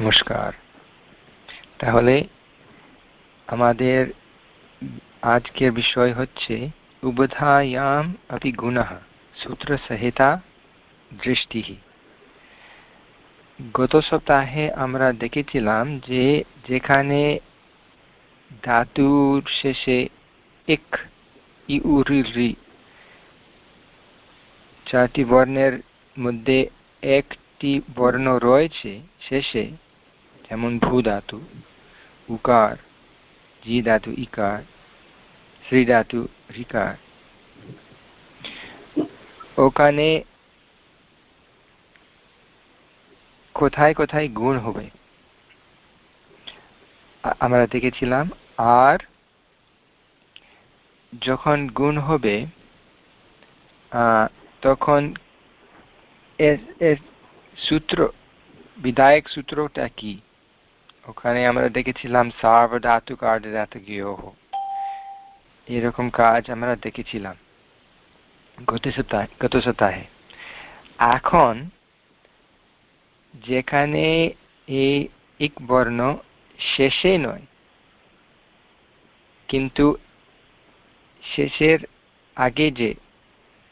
নমস্কার। তাহলে আমাদের আজকের বিষয় হচ্ছে উবধায়াম আপি গুণः সূত্রসহিতা দৃষ্টি। গত সপ্তাহে আমরা দেখেছিলাম যে যেখানে ধাতুর শেষে এক ইউরি চারটি বর্ণের মধ্যে একটি বর্ণ রয়েছে, শেষে যেমন ভূ ধাতু উকার জি ধাতু ইকার শ্রী ধাতু রিকার। ওখানে কোথায় কোথায় গুণ হবে? আমরা দেখেছিলাম আর যখন গুণ হবে তখন এর সূত্র, বিধায়ক সূত্রটা কি? ওখানে আমরা দেখেছিলাম সার্বধাতুক আর্ধধাতুকীয় এরকম কাজ আমরা দেখেছিলাম গত সপ্তাহে গত সপ্তাহে। এখন যেখানে এই এক বর্ণ শেষে নয়, কিন্তু শেষের আগে যে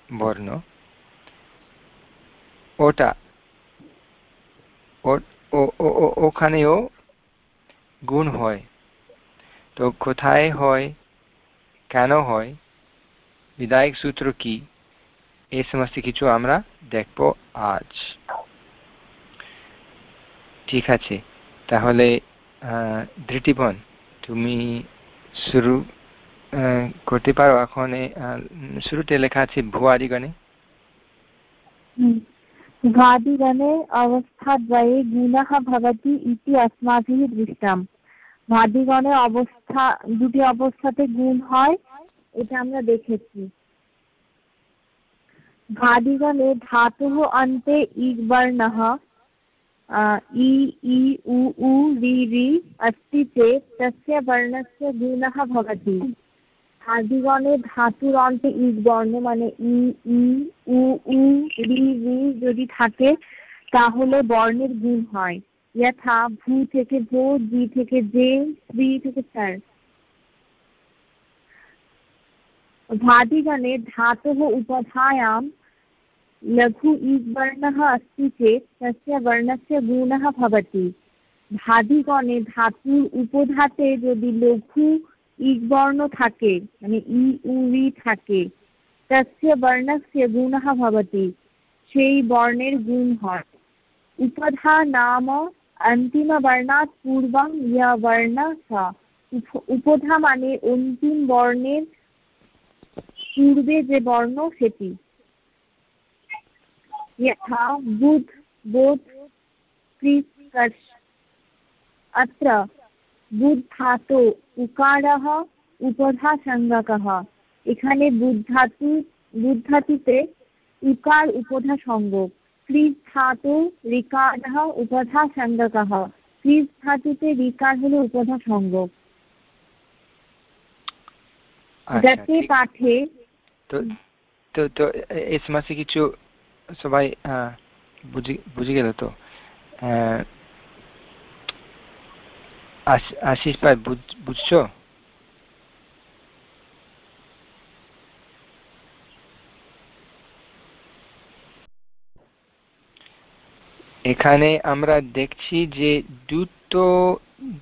বর্ণ, ওটা ওখানেও গুণ হয় তো কোথায় হয় কেন হয় বিদায়ক সূত্র কি এই সমস্ত কিছু আমরা দেখব আজ ঠিক আছে তাহলে ধৃতিবন তুমি শুরু করতে পারো এখন শুরুতে লেখা আছে ভুয়াদিগণে ভাদিগণে অবস্থাদ্বয়ে গুণः ভবতি ইতি अस्माभिः দৃষ্টাম ভাদিগণের অবস্থা দুটি অবস্থাতে গুণ হয় এটা আমরা দেখেছি ভাদিগণে ধাতুः अन्ते इग् वर्णः इ इ उ उ रि रि अस्ति चेत् तस्य वर्णस्य गुणः भवति আদিগণে ধাতুর অন্তে ইট বর্ণ মানে ই ই উ উ রি রি যদি থাকে তাহলে বর্ণের গুণ হয় যথা ভূ থেকে ভো জি থেকে জে শ্রী থেকে স্যার ভাদিগণে ধাতुः उपधायां लघु इग् वर्णः अस्ति चेत् तस्य वर्णस्य गुणः भवति ভাদিগণে ধাতুর উপধাতে যদি লঘু ইক বর্ণ থাকে মানে ই উরি থাকে তস্য বর্ণস্য গুণः ভবতি সেই বর্ণের গুণ হয় উপধা নাম অন্তিম বর্ণাৎ পূর্বং ইয়া বর্ণ সা উপধা মানে অন্তিম বর্ণের পূর্বে যে বর্ণ সেটি यथा बुध बोध अत्र বুদ্ধাতো উকারः উপধা সংজ্ঞকः এখানে বুদ্ধাতু বুদ্ধাতুতে উকার উপধা সংজ্ঞক ক্রিস ধাতু রিকারः উপধা সংজ্ঞকः ক্রিস ধাতুতে রিকার হলো উপধা সংজ্ঞক যাতে পাঠে তো তো তো এই সমস্ত কিছু সবাই বুঝে বুঝে গেল তো আশিস ভাই বুঝছ এখানে আমরা দেখছি যে দুটো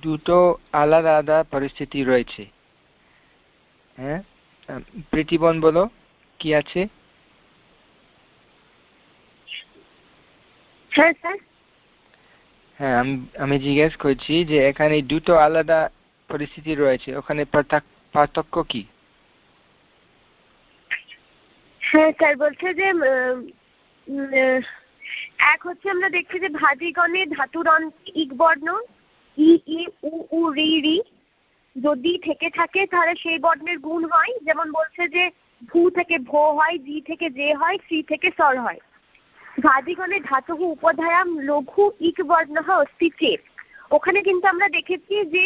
দুটো আলাদা আলাদা পরিস্থিতি রয়েছে। হ্যাঁ? প্রীতিবন বলো কি আছে? হ্যাঁ হ্যাঁ আমি আমি জিজ্ঞেস করছি যে এখানে দুটো আলাদা পরিস্থিতি রয়েছে ওখানে পার্থক্য কি? হ্যাঁ স্যার বলছে যে এক হচ্ছে আমরা দেখছি যে ভাজিগণে ধাতুর ইক বর্ণ, ই ই, উ উ, রি রি। যদি থেকে থাকে, তাহলে সেই বর্ণের গুণ হয়। যেমন বলছে যে ভু থেকে ভো হয়, জি থেকে যে হয়, সি থেকে সর হয়। ভাদিগণে ধাতুহ উপধায়াম লঘু ইক বর্ণ অস্তি চেত ওখানে কিন্তু আমরা দেখেছি যে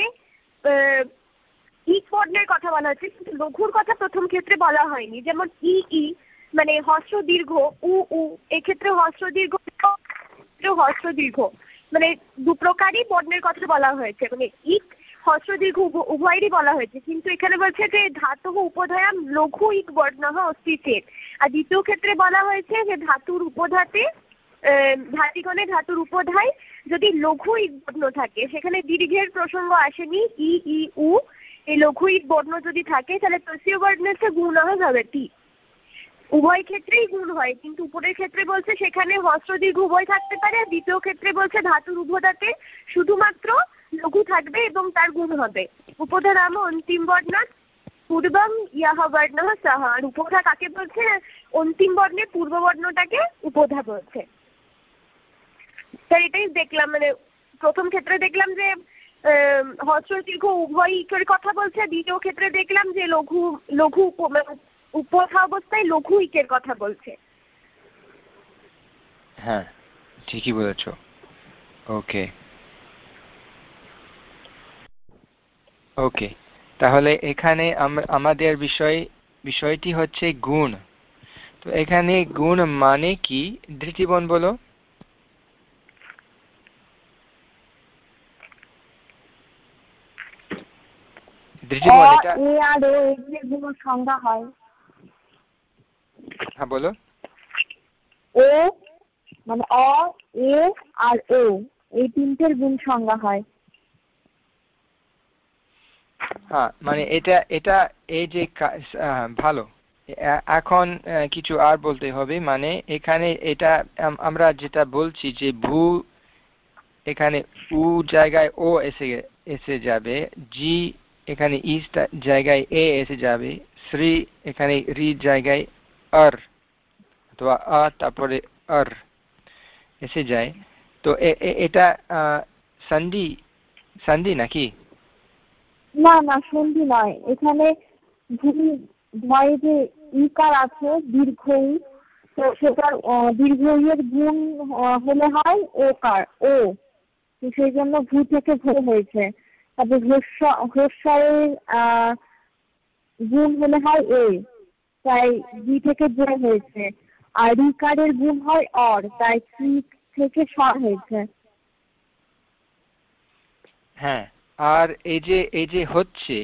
ইক বর্ণের কথা বলা হচ্ছে, কিন্তু লঘুর কথা প্রথম ক্ষেত্রে বলা হয়নি। যেমন ই ই মানে হস্র দীর্ঘ, উ উ, এক্ষেত্রে হস্র দীর্ঘ হস্র দীর্ঘ। মানে দু প্রকারই বর্ণের কথা বলা হয়েছে। মানে ইক হস্র দীর্ঘ উভয়েরই বলা হয়েছে। কিন্তু এখানে বলছে যে ধাতু উপধায়াম লঘু ইক বর্ণ অস্তিত্বের আর দ্বিতীয় ক্ষেত্রে বলা হয়েছে যে ধাতুর উপধাতে ধাতিগণে ধাতুর উপধায় যদি লঘু ইক বর্ণ থাকে, সেখানে দীর্ঘের প্রসঙ্গ আসেনি, ই ই, উ, এই লঘু ইক বর্ণ যদি থাকে, তাহলে তৃতীয় বর্ণের গুণ হবে টি উভয় ক্ষেত্রেই গুণ হয়, কিন্তু উপরের ক্ষেত্রে বলছে সেখানে হস্র দীর্ঘ উভয় থাকতে পারে, আর দ্বিতীয় ক্ষেত্রে বলছে ধাতুর উভদাতে শুধুমাত্র লঘু থাকবে এবং তার গুণ হবে। উপধারাম অন্তিম বর্ণ পূর্বম ইয়াহ বর্ণ সহ। আর উপধা কাকে বলছে? অন্তিম বর্ণে পূর্ব বর্ণটাকে উপধা বলছে। স্যার, এটাই দেখলাম মানে প্রথম ক্ষেত্রে দেখলাম যে হস্র দীর্ঘ উভয় কথা বলছে, দ্বিতীয় ক্ষেত্রে দেখলাম যে লঘু লঘু উপধা অবস্থায় লঘু ইকের কথা বলছে। হ্যাঁ ঠিকই বলেছ। ওকে। ওকে তাহলে এখানে আমাদের বিষয় বিষয়টি হচ্ছে গুণ। তো এখানে গুণ মানে কি? ধৃতিবন বলো। সংজ্ঞা হয়। হ্যাঁ বলো। ও মানে অ এ আর ও এই তিনটের গুণ সংজ্ঞা হয়। হ্যাঁ মানে এটা এটা এই যে ভালো। এখন কিছু আর বলতে হবে মানে এখানে এটা আমরা যেটা বলছি যে ভূ এখানে উ জায়গায় ও এসে এসে যাবে জি এখানে ইস জায়গায় এ এসে যাবে শ্রী এখানে রি জায়গায় আর অথবা আ, তারপরে আর এসে যায়। তো এটা সন্ধি সন্ধি নাকি? না না সন্ধি নয়। এখানে ভয় যে ইকার আছে দীর্ঘ তো সেটার দীর্ঘ ইয়ের গুণ হলে হয় ও। কার ও সেই জন্য ভূ থেকে ভূ হয়েছে। তারপর হ্রস্বয়ের গুণ হলে হয় এ। তাই বি থেকে জে হয়েছে। আর রিকারের গুণ হয় অর তাই সি থেকে স্বর হয়েছে। হ্যাঁ আর এই যে এই যে হচ্ছে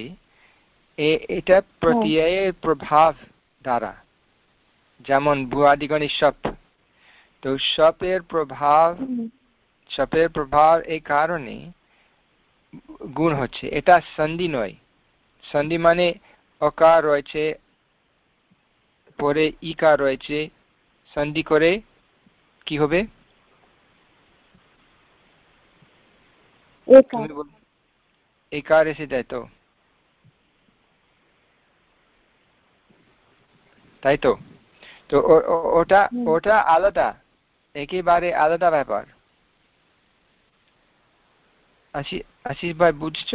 এটা প্রত্যয়ের প্রভাব দ্বারা। যেমন ভুয়াদিগণের সপ। তো সপের প্রভাব সপের প্রভাব এই কারণে গুণ হচ্ছে। এটা সন্ধি নয়। সন্ধি মানে অকার রয়েছে পরে ইকার রয়েছে। সন্ধি করে কি হবে? একার এসে যায় তো? তাই তো? তো ওটা ওটা আলাদা। একেবারে আলাদা ব্যাপার। আশিস ভাই বুঝছ?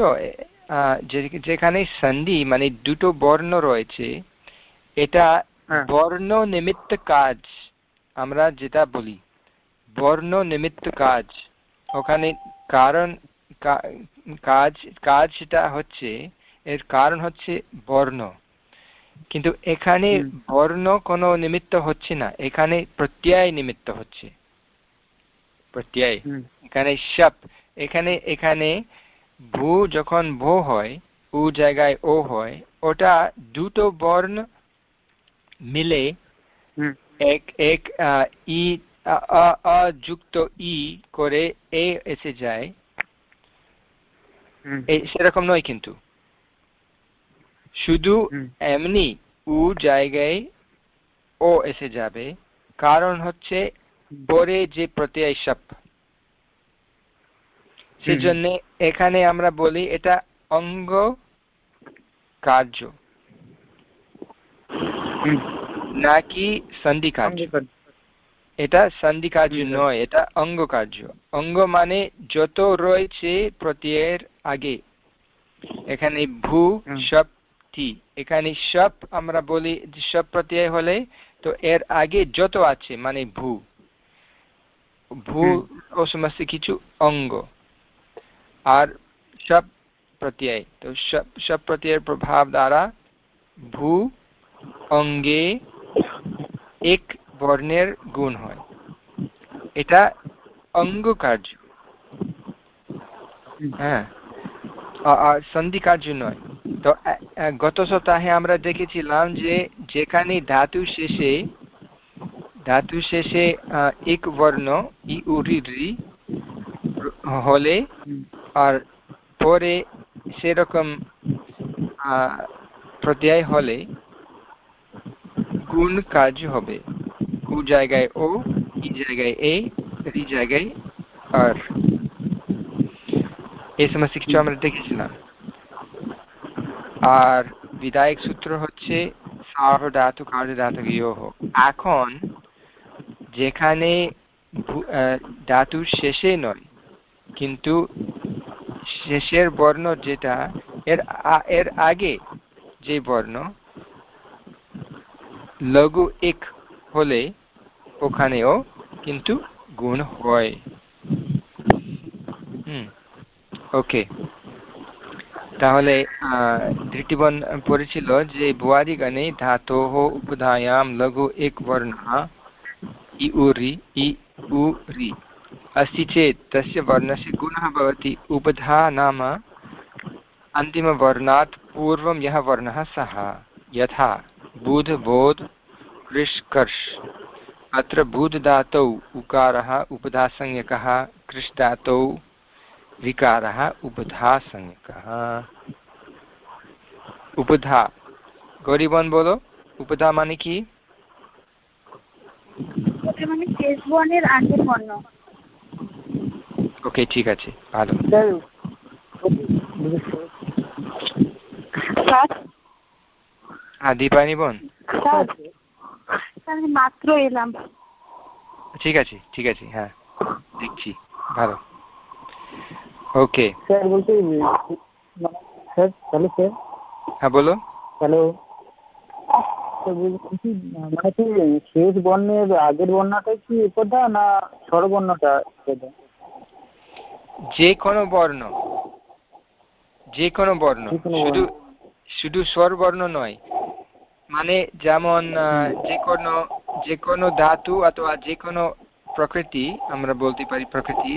যেখানে সন্ধি মানে দুটো বর্ণ রয়েছে এটা বর্ণ নিমিত্ত কাজ আমরা যেটা বলি বর্ণ নিমিত্ত কাজ। ওখানে কারণ কাজ কাজ যেটা হচ্ছে এর কারণ হচ্ছে বর্ণ। কিন্তু এখানে বর্ণ কোনো নিমিত্ত হচ্ছে না এখানে প্রত্যয় নিমিত্ত হচ্ছে। প্রত্যয়। এখানে সপ এখানে এখানে ভূ যখন ভো হয় উ জায়গায় ও হয় ওটা দুটো বর্ণ মিলে এক এক ই অযুক্ত ই করে এ এসে যায়। সেরকম নয় কিন্তু। শুধু এমনি উ জায়গায় ও এসে যাবে। কারণ হচ্ছে পরে যে প্রত্যয় সপ সেজন্য এখানে আমরা বলি এটা অঙ্গ কার্য নাকি সন্ধি কার্য এটা সন্ধি কার্য নয় এটা অঙ্গ কার্য অঙ্গ মানে যত রয়েছে প্রত্যয়ের আগে। এখানে ভূ সব টি এখানে সব আমরা বলি সব প্রত্যয় হলে তো এর আগে যত আছে মানে ভূ। ভূ ও সমস্ত কিছু অঙ্গ। আর সব প্রত্যয়। তো সব সব প্রত্যয়ের প্রভাব দ্বারা ভূ অঙ্গে এক বর্ণের গুণ হয়। এটা অঙ্গ কার্য হ্যাঁ সন্ধি কার্য নয়। তো গত সপ্তাহে আমরা দেখেছিলাম যে, যেখানে ধাতু শেষে ধাতু শেষে এক বর্ণ, ই উরি হলে আর পরে সেরকম প্রত্যয় হলে গুণ কাজ হবে? কু জায়গায় ও, ই জায়গায় এ, রি জায়গায় আর। এই সমস্ত কিছু আমরা দেখেছিলাম। আর বিদায়ক সূত্র হচ্ছে এখন যেখানে ধাতুর শেষে নয়, কিন্তু শেষের বর্ণ যেটা, এর এর আগে যে বর্ণ লঘু এক হলে ওখানেও কিন্তু গুণ হয় হুম ওকে তাহলে ধৃতিবন পড়েছিল যে ভুয়াদিগণে ধাতোः उपधायां लघु एक वर्णः इ उरि इ उ रि अस्ति चेत् तस्य वर्णस्य गुणः भवति उपधा नाम अन्तिमवर्णात् पूर्वं यः वर्णः सः यथा बुध बोध कृष्कर्ष अत्र बुधधातौ उकारः उपधासंज्ञकः कृष्धातौ विकारः उपधासंज्ञकः उपधा গরিবন বলো উপধা মানে কি মানে শেষ বর্ণের আগের বর্ণ ওকে ঠিক আছে ভালো হ্যাঁ দীপানি বোন মাত্র এলাম। ঠিক আছে ঠিক আছে হ্যাঁ দেখছি ভালো। ওকে। স্যার বলছি স্যার হ্যালো স্যার। হ্যাঁ বলো হ্যালো। মানে কি শেষ বর্ণের আগের বর্ণটা কি না স্বরবর্ণটা যে কোনো বর্ণ যে কোনো বর্ণ শুধু শুধু স্বর বর্ণ নয় মানে যেমন যে কোনো যে কোনো ধাতু অথবা যে কোনো প্রকৃতি, আমরা বলতে পারি প্রকৃতি,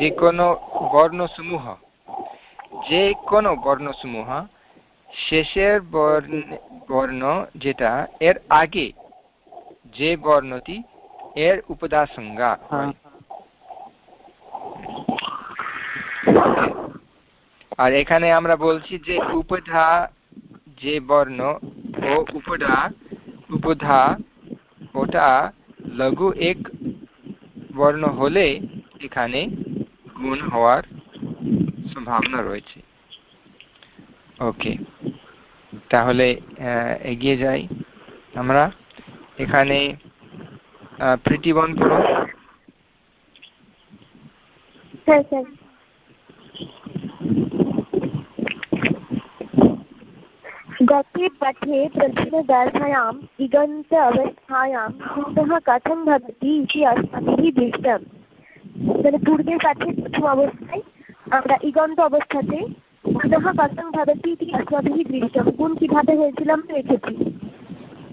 যে কোনো বর্ণসমূহ, যে কোনো বর্ণসমূহ, শেষের বর্ণ বর্ণ যেটা, এর আগে যে বর্ণটি, এর উপদা সংজ্ঞা আর এখানে আমরা বলছি যে উপধা, যে বর্ণ ও উপধা উপধা ওটা লঘু এক বর্ণ হলে এখানে গুণ হওয়ার সম্ভাবনা রয়েছে। ওকে, তাহলে এগিয়ে যাই আমরা। এখানে প্রীতিবন করো गते पठे प्रश्नदर्शयाम् इगन्त अवस्थायां गुणः कथं भवति इति अस्माभिः दृष्टम् মানে পূর্বের পাঠে প্রথম অবস্থায় আমরা ইগন্ত অবস্থাতে গুণः कथं भवति इति अस्माभिः दृष्टं গুণ কিভাবে হয়েছিল আমরা রেখেছি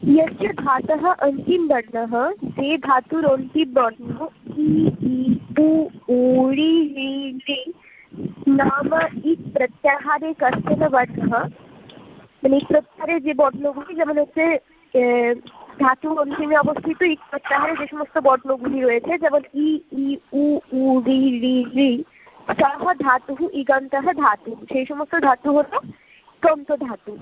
यस्य धातः अन्तिम वर्णः जे धातुर अन्तिम वर्ण इ इ उ ऊ रि रि रि नाम इत् प्रत्याहारे कश्चन वर्णः মানে প্রত্যাহারের যে বর্ণগুলি, যেমন হচ্ছে ধাতু অন্তিমে অবস্থিত প্রত্যাহারে যে সমস্ত বর্ণগুলি রয়েছে, যেমন ই ই, উ উ, রি রি রি সহ ধাতু ইগন্ত ধাতু, সেই সমস্ত ধাতু হল তন্ত ধাতু।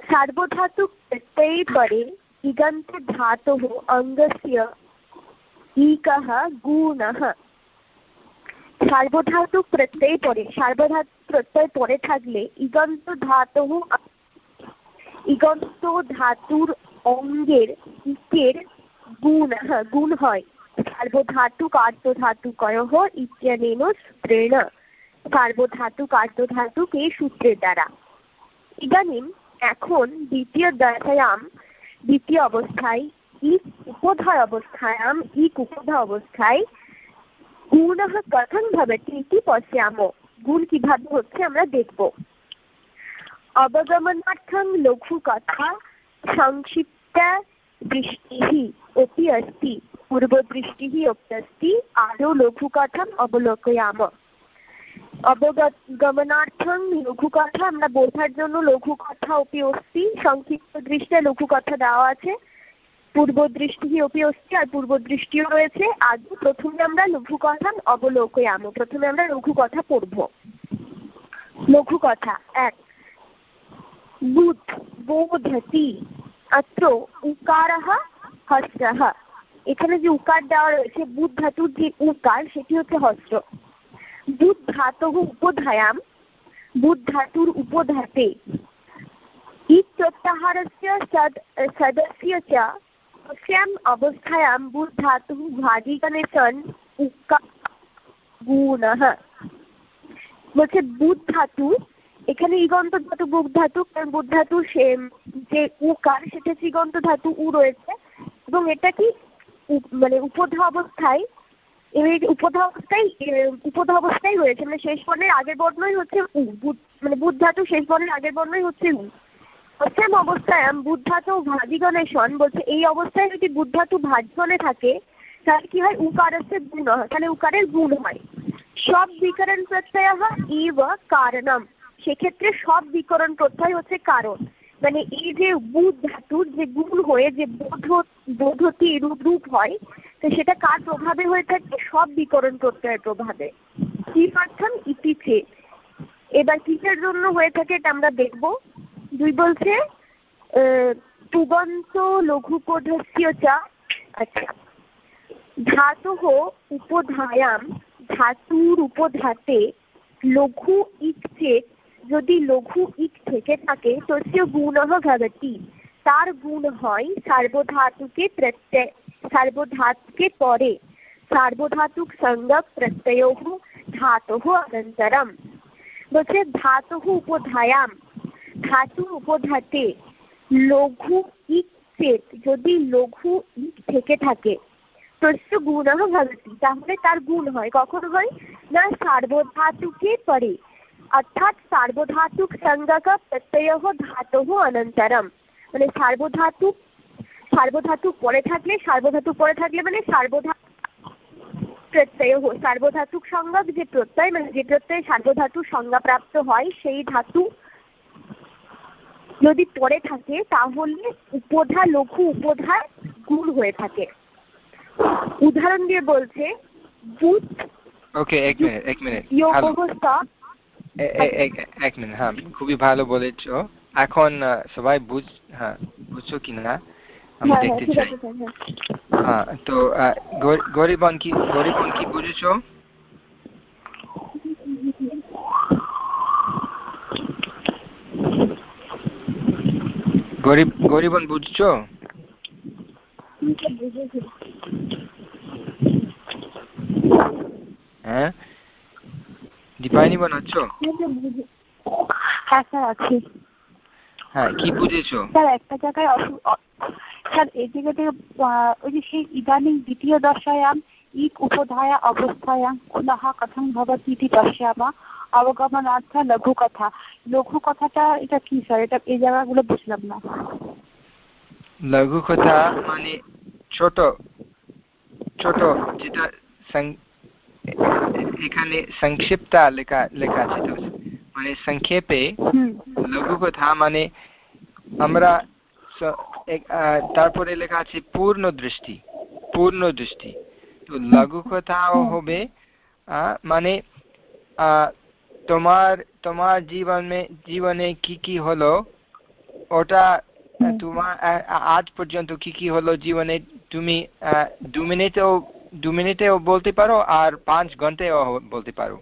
সার্বধাতু প্রত্যয়ে পরে ইগন্ত ধাতু অঙ্গস্য ইকः গুণः সার্বধাতু প্রত্যয় পরে, সার্বধাতু প্রত্যয় পরে থাকলে ইগন্ত ধাতু ইগন্ত ধাতুর অঙ্গের ইকের গুণ গুণ হয়। সার্বধাতু কার্যধাতু কয়হ ইত্যনেন সূত্রেণ সার্বধাতু কার্যধাতুকে সূত্রের দ্বারা। ইদানিম এখন দ্বিতীয় দশায়াম দ্বিতীয় অবস্থায়, ইক উপধয় অবস্থায়াম, ইক উপধা অবস্থায় গুণাহ ভাবে ভবতি ইতি পশ্যাম। গুণ কীভাবে হচ্ছে আমরা দেখব। অবগমনার্থং লঘু কথা সংক্ষিপ্ত দৃষ্টিহি অপি অস্তি। পূর্বদৃষ্টিহি অপি অস্তি আরও লঘু কথাম অবলোকয়াম। অবগমনার্থং লঘু কথা, আমরা বোঝার জন্য লঘু কথা অপি অস্তি, সংক্ষিপ্ত দৃষ্টে লঘু কথা দেওয়া আছে। পূর্বদৃষ্টি অপি অস্তি আর পূর্বদৃষ্টিও রয়েছে। আগে প্রথমে আমরা লঘু কথা অবলোকয়াম। প্রথমে আমরা লঘু কথা পড়ব। লঘু কথা এক। বুধ, বোধতি, অত্র উকার হস্ত এখানে যে উকার দেওয়া রয়েছে, বুধ ধাতুর যে উকার, সেটি হচ্ছে হস্ত বুধ ধাত উপধায়াম, বুধ ধাতুর উপধাতে। ইত প্রত্যাহারস্য সদস্য तस्याम् अवस्थायां बुद् धातुः भाजिगणे सन् उका গুণः বলছে বুধ ধাতু এখানে ইগন্ত ধাতু বুক ধাতু কারণ বুধ ধাতু সে যে উকার সেটা শ্রীগন্ত ধাতু উ রয়েছে এবং এটা কি মানে উপধ অবস্থায় এবার উপধ অবস্থায় উপধ অবস্থায় রয়েছে মানে শেষ বর্ণের আগের বর্ণই হচ্ছে উ মানে বুধ ধাতু শেষ বর্ণের আগের বর্ণই হচ্ছে উ সেম অবস্থায় বুদ্ধাতু ভাজিগণে শন, বলছে, এই অবস্থায় যদি বুদ্ধাতু ভাজগণে থাকে, তাহলে কি হয়? উকারস্য গুণ হয়। তাহলে উকারের গুণ হয়। সব বিকরণ প্রত্যয় ইব কারণম। সেক্ষেত্রে সব বিকরণ প্রত্যয় হচ্ছে কারণ। মানে এই যে বুধ ধাতুর যে গুণ হয়ে যে বোধ, বোধতি রূপ রূপ হয়, তো সেটা কার প্রভাবে হয়ে থাকে? সব বিকরণ প্রত্যয়ের প্রভাবে। কি অর্থম ইতিছে এবার কিসের জন্য হয়ে থাকে এটা আমরা দেখব। দুই বলছে তুবন্ত লঘুপোধস্য চা। আচ্ছা। ধাতু উপধায়াম, ধাতুর উপধাতে লঘু ইক চেত যদি লঘু ইক থেকে থাকে, তস্য গুণ ভবতি। তার গুণ হয় সার্বধাতুকে প্রত্যয় সার্বধাতুকে পরে। সার্বধাতুক সঙ্গক প্রত্যয় ধাতু অনন্তরম। বলছে, ধাতু উপধায়াম। ধাতু উপধাতে লঘু ইক চেত যদি লঘু ইক থেকে থাকে তস্য গুণ ভবতি, তাহলে তার গুণ হয়। কখন হয়? না, সার্বধাতুকে পরে। অর্থাৎ সার্বধাতুক সঙ্গক প্রত্যয় ধাতু অনন্তরম। মানে সার্বধাতু সার্বধাতু পরে থাকলে সার্বধাতু পরে থাকলে মানে সার্বধাতু প্রত্যয় সার্বধাতুক সংজ্ঞক যে প্রত্যয় মানে যে প্রত্যয় সার্বধাতু সংজ্ঞাপ্রাপ্ত হয়, সেই ধাতু যদি পরে থাকে তাহলে উপধা লঘু উপধার গুণ হয়ে থাকে। উদাহরণ দিয়ে বলছে বুধ ওকে এক মিনিট এক মিনিট এক মিনিট হ্যাঁ খুবই ভালো বলেছ। এখন সবাই বুঝ হ্যাঁ বুঝছ কিনা আমি হ্যাঁ, দেখতে চাই। হ্যাঁ তো গরিবন কি গরিবন কি বুঝেছ? গরিব গরিবন বুঝছ? হ্যাঁ? দীপায়নি বোন আছো হ্যাঁ স্যার আছি। হ্যাঁ কি বুঝেছ স্যার একটা জায়গায় স্যার এই জায়গাতে ওই যে সেই ইদানিং দ্বিতীয় দশায়াম ইক উপধায়া অবস্থায়াম পুনঃ কথম ভবতি ইতি পশ্যামা অবগমনার্থ লঘু কথা লঘু কথাটা এটা কি স্যার এটা এই জায়গাগুলো বুঝলাম না। লঘু কথা মানে ছোট ছোট যেটা এখানে সংক্ষিপ্তা লেখা লেখা আছে তো। মানে সংক্ষেপে লঘু কথা মানে আমরা তারপরে লেখা আছে পূর্ণ দৃষ্টি পূর্ণ দৃষ্টি তো লঘু কথাও হবে মানে তোমার তোমার জীবনে জীবনে কি কি হলো? ওটা তোমার আজ পর্যন্ত কি কি হলো জীবনে তুমি দু মিনিটেও দু মিনিটেও বলতে পারো আর পাঁচ ঘন্টায়ও বলতে পারো।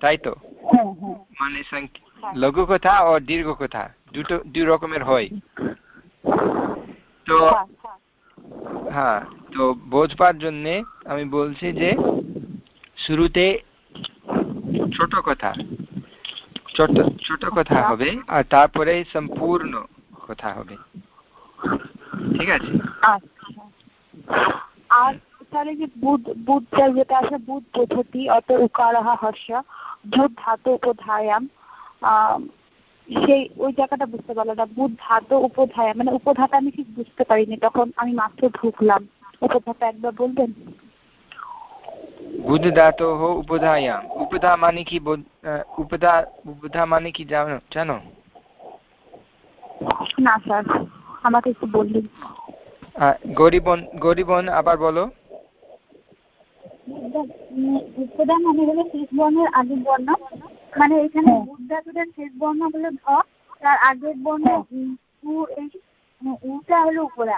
তাই তো? মানে লঘু কথা ও দীর্ঘ কথা দুটো দুই রকমের হয়। তো হ্যাঁ। তো বোঝবার জন্যে আমি বলছি যে শুরুতে ছোট কথা ছোট কথা হবে আর তারপরে সম্পূর্ণ কথা হবে। ঠিক আছে? আর তাহলে যে বুধ বুধ যেটা আছে, বুধ পদ্ধতি, অত উকারহ হর্ষ, বুধ ধাতু উপধায়াম সেই ওই জায়গাটা বুঝতে পারলাম বুধ ধাত উপধায়া মানে উপধাতা আমি ঠিক বুঝতে পারিনি, তখন আমি মাত্র ঢুকলাম। উপধাতা একবার বলবেন। বুধ উপধায়াম। উপধা মানে কি উপধা উপধা মানে কি জানো জানো? না স্যার আমাকে একটু বললেন গরিবন গরিবন আবার বলো। উপদা মানে হলো শেষ বর্ণের আগের বর্ণ। মানে এখানে হ্যাঁ। শেষ বর্ণ হলো ধ তার আগের বর্ণ উটা হলো উপরা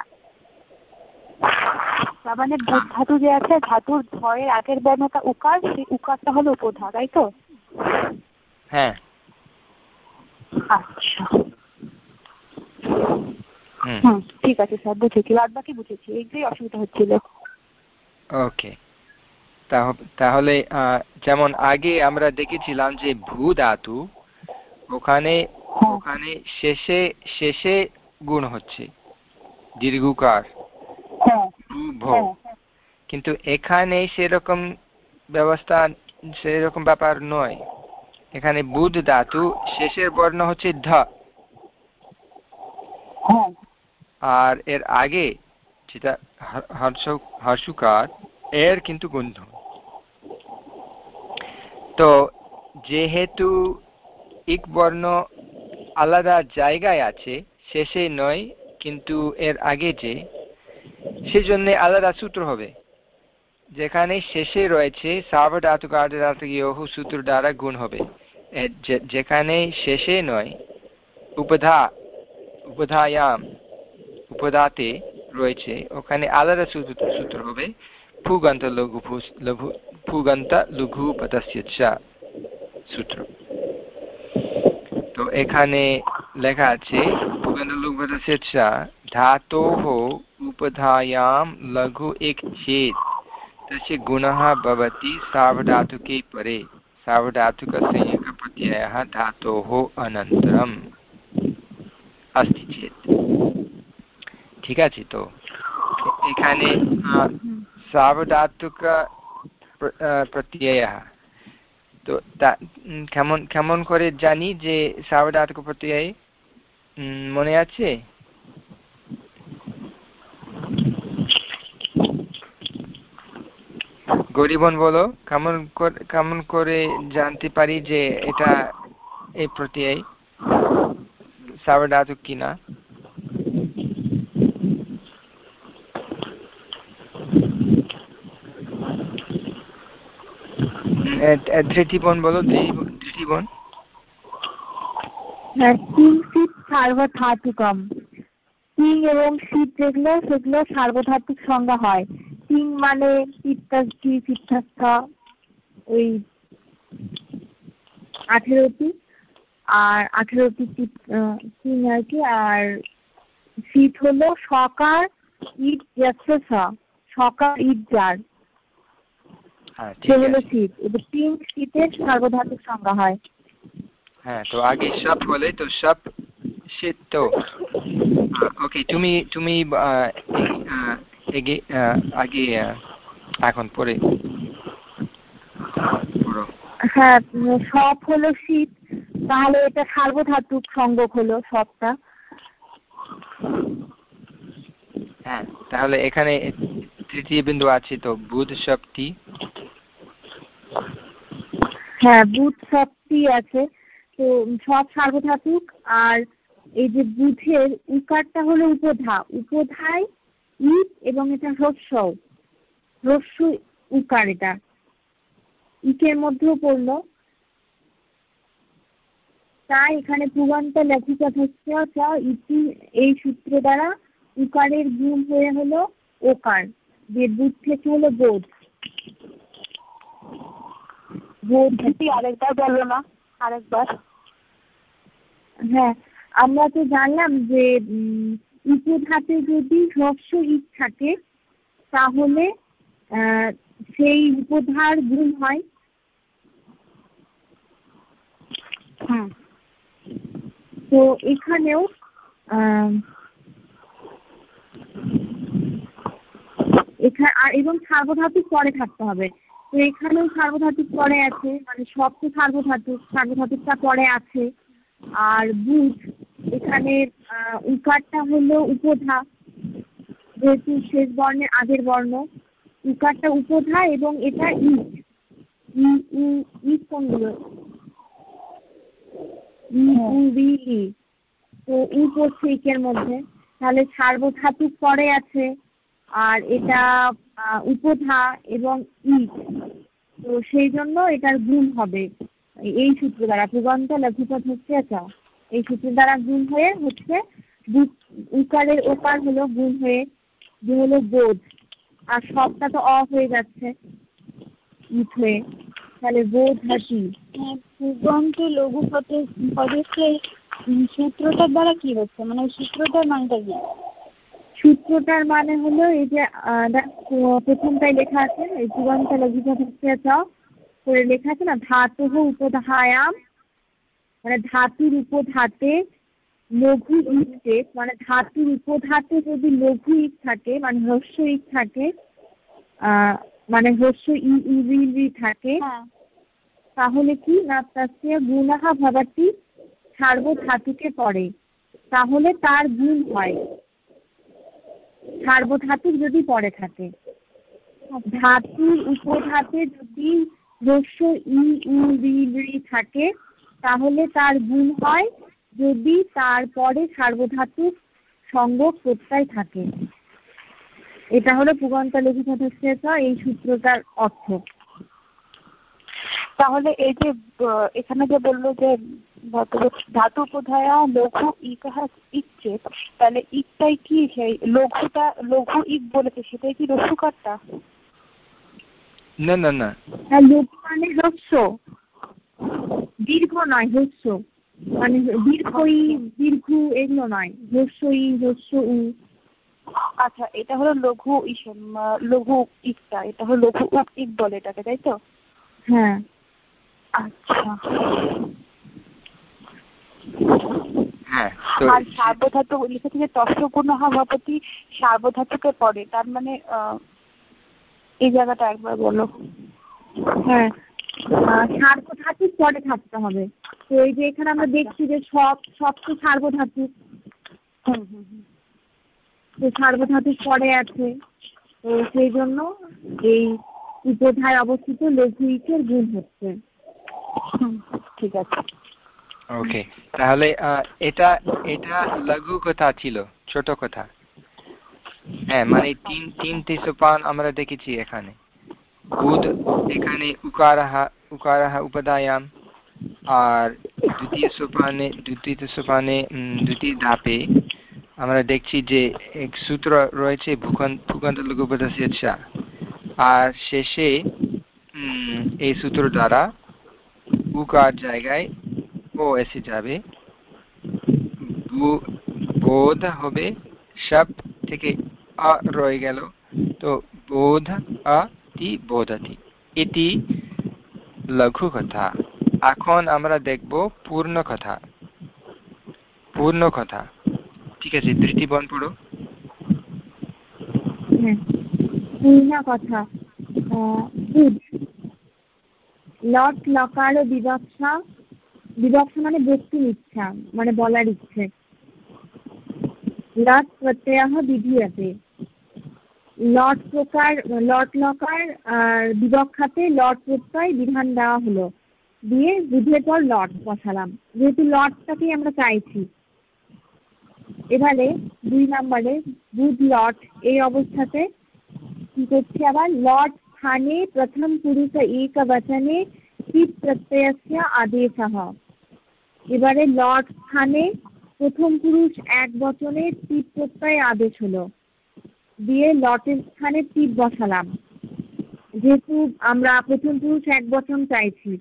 মানে ধাতু যে আছে ধাতুর ধয়ের আগের বর্ণটা উকার সেই উকারটা হলো উপধা তাই তো? হ্যাঁ। আচ্ছা। হুম। ঠিক আছে স্যার বুঝেছি। বাদ বাকি বুঝেছি এইটাই অসুবিধা হচ্ছিল। ওকে। তাহলে যেমন আগে আমরা দেখেছিলাম যে ভূ ধাতু ওখানে হ্যাঁ। ওখানে শেষে শেষে গুণ হচ্ছে দীর্ঘকার। হ্যাঁ। হ্যাঁ। কিন্তু এখানে সেরকম ব্যবস্থা সেরকম ব্যাপার নয় এখানে বুধ ধাতু শেষের বর্ণ হচ্ছে ধ আর এর আগে যেটা হর্ষকার এর কিন্তু গন্ধ তো যেহেতু ইক বর্ণ আলাদা জায়গায় আছে শেষে নয় কিন্তু এর আগে যে সেজন্য আলাদা সূত্র হবে। যেখানে শেষে রয়েছে সাবধাতুকার্ধাতুকীয়হু সূত্র দ্বারা গুণ হবে। যেখানে শেষে নয়, উপধা, উপধায়াম উপদাতে রয়েছে, ওখানে আলাদা সূত্র হবে। ফুগন্ত লঘু লঘু ফুগন্ত লঘু সূত্র। তো এখানে লেখা আছে ফুগন্ত লঘু धातोः उपधायां लघु एक चेत् तस्य गुणः भवति सावधातुके परे सावधातुकसंयोगप्रत्ययः धातोः अनन्तरम् अस्ति चेत् ঠিক আছে তো এখানে সাবধাতুক প্রত্যয় তো কেমন কেমন করে জানি যে সাবধাতুক প্রত্যয় মনে আছে গরিবন বলো, কেমন কেমন করে জানতে পারি যে এটা এই সাবধাতুক কিনা ধৃতিবন সার্বধাতুকম। এবং শীত যেগুলো, সেগুলো সার্বধাতুক সংজ্ঞা হয়। তিং মানে পিত্তাস্তি পিত্তাস্থা ওই আঠেরোটি আর আঠেরোটি তিন আর কি আর শীত হলো সকার ইট যাচ্ছে সকার ইট যার হ্যাঁ, সে হলো শীত এবার তিন শীতের সার্বধাতুক সংজ্ঞা হয়। হ্যাঁ তো আগে সাপ বলে তো সাপ শীত তো। ওকে তুমি তুমি আগে এখন পরে? হ্যাঁ সব হলো শীত। তাহলে এটা সার্বধাতুক সংযোগ হলো সবটা। হ্যাঁ তাহলে এখানে তৃতীয় বিন্দু আছে তো বুধ শক্তি। হ্যাঁ বুধ শক্তি আছে। তো সব সার্বধাতুক আর এই যে বুধের উকারটা হলো উপধা। উপধায় ইট এবং এটা হ্রস্ব হ্রস্ব উকার এটা। ইকের মধ্যেও পড়ল। তাই এখানে পুগন্ত লেখিকা হচ্ছে ইতি এই সূত্র দ্বারা উকারের গুণ হয়ে হলো ওকার যে বুধ থেকে হলো বোধ। না আরেকবার। হ্যাঁ আমরা তো জানলাম যে উপধাতে যদি হ্রস্ব ইট থাকে, তাহলে সেই উপধার গুণ হয়। হ্যাঁ। তো এখানেও এখানে, আর এবং সার্বধাতুক পরে থাকতে হবে। তো এখানেও সার্বধাতুক পরে আছে মানে তো সার্বধাতুক সার্বধাতুকটা পরে আছে। আর বুধ এখানে উকারটা হলো উপধা, যেহেতু শেষ বর্ণের আগের বর্ণ। উকারটা উপধা এবং এটা ইট। ইট কোনগুলো? তো ই পড়ছে ইকের মধ্যে। তাহলে সার্বধাতুক পরে আছে। আর এটা উপধা এবং ইট। তো সেই জন্য এটার গুণ হবে। এই সূত্র দ্বারা। পুগন্ত লঘুপথ হচ্ছে এটা। এই সূত্রের দ্বারা গুণ হয়ে হচ্ছে উকারের ওপার হলো গুণ হয়ে যে হলো বোধ। আর সবটা তো অ হয়ে যাচ্ছে ইট হয়ে। তাহলে বোধ হাসি পুগন্ত লঘু পথে পদে সূত্রটার দ্বারা কি হচ্ছে? মানে সূত্রটার মানটা কি? সূত্রটার মানে হলো এই যে প্রথমটাই লেখা আছে এই পুগন্ত লঘু পথে করে লেখা আছে না ধাতু উপধায়াম মানে ধাতুর উপধাতে লঘু ইটে মানে ধাতুর উপধাতে যদি লঘু ইট থাকে মানে হস্য ইট থাকে মানে হস্য ই থাকে হ্যাঁ। তাহলে কি? না তাস্য গুণাহা ভবাতি সার্বধাতুকে পড়ে তাহলে তার গুণ হয়। সার্ব সার্বধাতুক যদি পড়ে থাকে। ধাতুর উপধাতে যদি হস্য ই ই থাকে তাহলে তার গুণ হয় যদি তারপরে সার্বধাতুক সঙ্গ প্রত্যয় থাকে। এটা হলো পুগন্ত লিখিত এই সূত্রটার অর্থ। তাহলে এই যে এখানে যে বলল যে ধাতু বোধায়া লঘু ইকাহাস ইচ্ছে তাহলে ইকটাই কি সেই লঘুটা লঘু ইক বলেছে সেটাই কি রস্যকারটা না না না। হ্যাঁ লঘু মানে হস্য দীর্ঘ নয় হস্য। মানে দীর্ঘ ই দীর্ঘ এগুলো নয় হস্য ই হস্য উ। আচ্ছা এটা হলো লঘু লঘু ইকটা এটা হলো লঘু ইক বলে এটাকে তাই তো? হ্যাঁ। আচ্ছা। হ্যাঁ আর সার্বধাতু লিখেছে যে তস্যপূর্ণ ভাবতি সার্বধাতুকে পড়ে তার মানে এই জায়গাটা একবার বলো। হ্যাঁ সার্বধাতুক পরে থাকতে হবে। তো এই যে এখানে আমরা দেখছি যে সব সব তো সার্বধাতুক তো সার্বধাতুক পরে আছে। তো সেই জন্য এই উপধায় অবস্থিত লঘু ইকের গুণ হচ্ছে। ঠিক আছে। ওকে তাহলে এটা এটা লঘু কথা ছিল ছোট কথা। হ্যাঁ মানে তিন তিনটি সোপান আমরা দেখেছি এখানে। বুধ এখানে উকারাহা উকারাহা উপাদায়াম। আর দ্বিতীয় সোপানে দ্বিতীয় সোপানে দ্বিতীয় ধাপে আমরা দেখছি যে এক সূত্র রয়েছে ভূখণ্ড লঘুপদাস্য আর শেষে এই সূত্র দ্বারা উকার জায়গায় ও এসে যাবে। বোধ হবে সব থেকে আ রয়ে গেল। তো বোধ আতি বোধতি। এটি লঘু কথা এখন আমরা দেখব পূর্ণ কথা পূর্ণ কথা ঠিক আছে তৃতীয় বন পড়ো পূর্ণ কথা লট, লকার বিবক্ষা বিবক্ষা মানে ব্যক্তির ইচ্ছা মানে বলার ইচ্ছে। লট প্রত্যয় বিধিয়াতে। লট প্রকার লট লকার আর বিবক্ষাতে লট প্রত্যয় বিধান দেওয়া হলো। দিয়ে বুধের পর লট বসালাম। যেহেতু লটটাকেই আমরা চাইছি। এবারে দুই নম্বরে বুধ লট এই অবস্থাতে কি করছি আবার? লট স্থানে প্রথম পুরুষ এক বচনে চিত প্রত্যয়স্য আদেশ এবারে লট স্থানে প্রথম পুরুষ এক বচনে চিত প্রত্যয় আদেশ হলো। দিয়ে লটের স্থানে টিপ বসালাম। যেহেতু আমরা প্রথম পুরুষ, এক বচন চাইছি।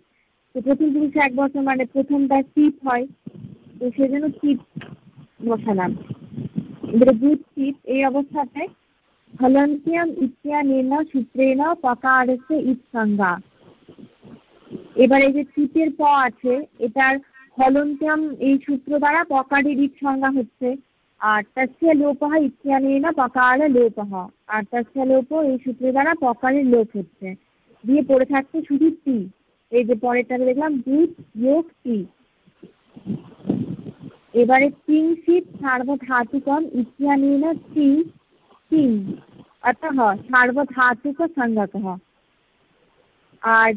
তো প্রথম পুরুষ, এক বচন মানে প্রথমটা টিপ হয়, তো সেজন্য টিপ বসালাম। এবারে দুধ টিপ এই অবস্থাতে ফলন্তিয়াম ইত্যানেন সূত্রেণ পকারস্য ইৎসংজ্ঞা এবার এই যে টিপের প আছে, এটার ফলন্তিয়াম এই সূত্র দ্বারা পকারের ইট সংজ্ঞা হচ্ছে। আর তস্য লোপः ইত্যানেন পকার লোপः আর তস্য লোপ এই সূত্রের দ্বারা পকারের লোপ হচ্ছে দিয়ে পড়ে থাকছে শুধু টি এই যে পরেরটাকে দেখলাম দুধ যোগ টি এবারে কিঞ্চিৎ সার্বধাতুকম ইত্যানেন তিং তিং অতः সার্বধাতুক সংজ্ঞকः আর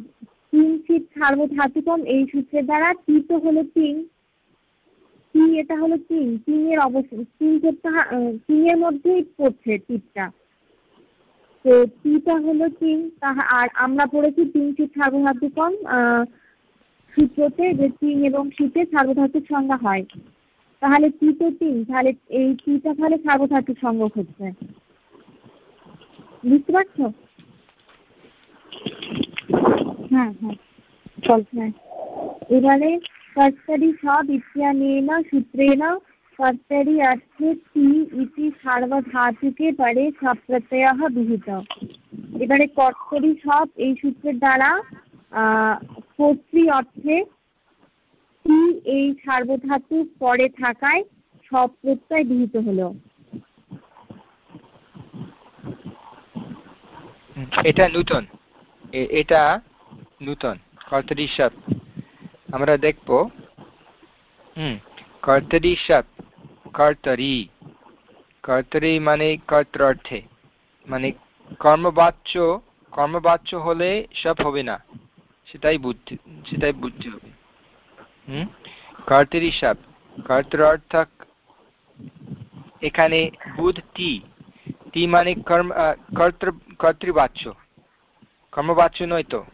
কিঞ্চিৎ সার্বধাতুকম এই সূত্রের দ্বারা তি তো হলো তিন তি এটা হলো তিন তিনের অবস্থা তিন তিন এর মধ্যেই পড়ছে টিপটা। তো টিটা হলো তিন আর আমরা পড়েছি তিন চিৎ সার্বধাতুকম সূত্রতে যে তিন এবং শীতে সার্বধাতুক সংজ্ঞা হয়। তাহলে তো তিন তাহলে এই টিটা তাহলে সার্বধাতুক সংজ্ঞক হচ্ছে। বুঝতে পারছ? হ্যাঁ হ্যাঁ। চলছে হ্যাঁ। এবারে कर्तरि सब् इत्यनेन सूत्रेण कर्तरि अर्थे ति इति সার্বধাতুকে পরে সপ্রত্যয় বিহিত এবারে কর্তরি সব এই সূত্রের দ্বারা কর্তৃ অর্থে টি এই সার্বধাতু পরে থাকায় সব প্রত্যয় বিহিত হলো এটা নূতন এটা নূতন কর্তরি সব আমরা দেখব। হুম। কর্তরি সব কর্তরি। কর্তরি মানে কর্তর্থে মানে কর্মবাচ্য কর্মবাচ্য হলে সব হবে না। সেটাই বুদ্ধি সেটাই বুদ্ধি হবে। হুম। কর্তরি সব কর্তরার্থক। এখানে বুধ টি টি মানে কর্ম কর্তৃ কর্তৃবাচ্য। কর্মবাচ্য নয় তো?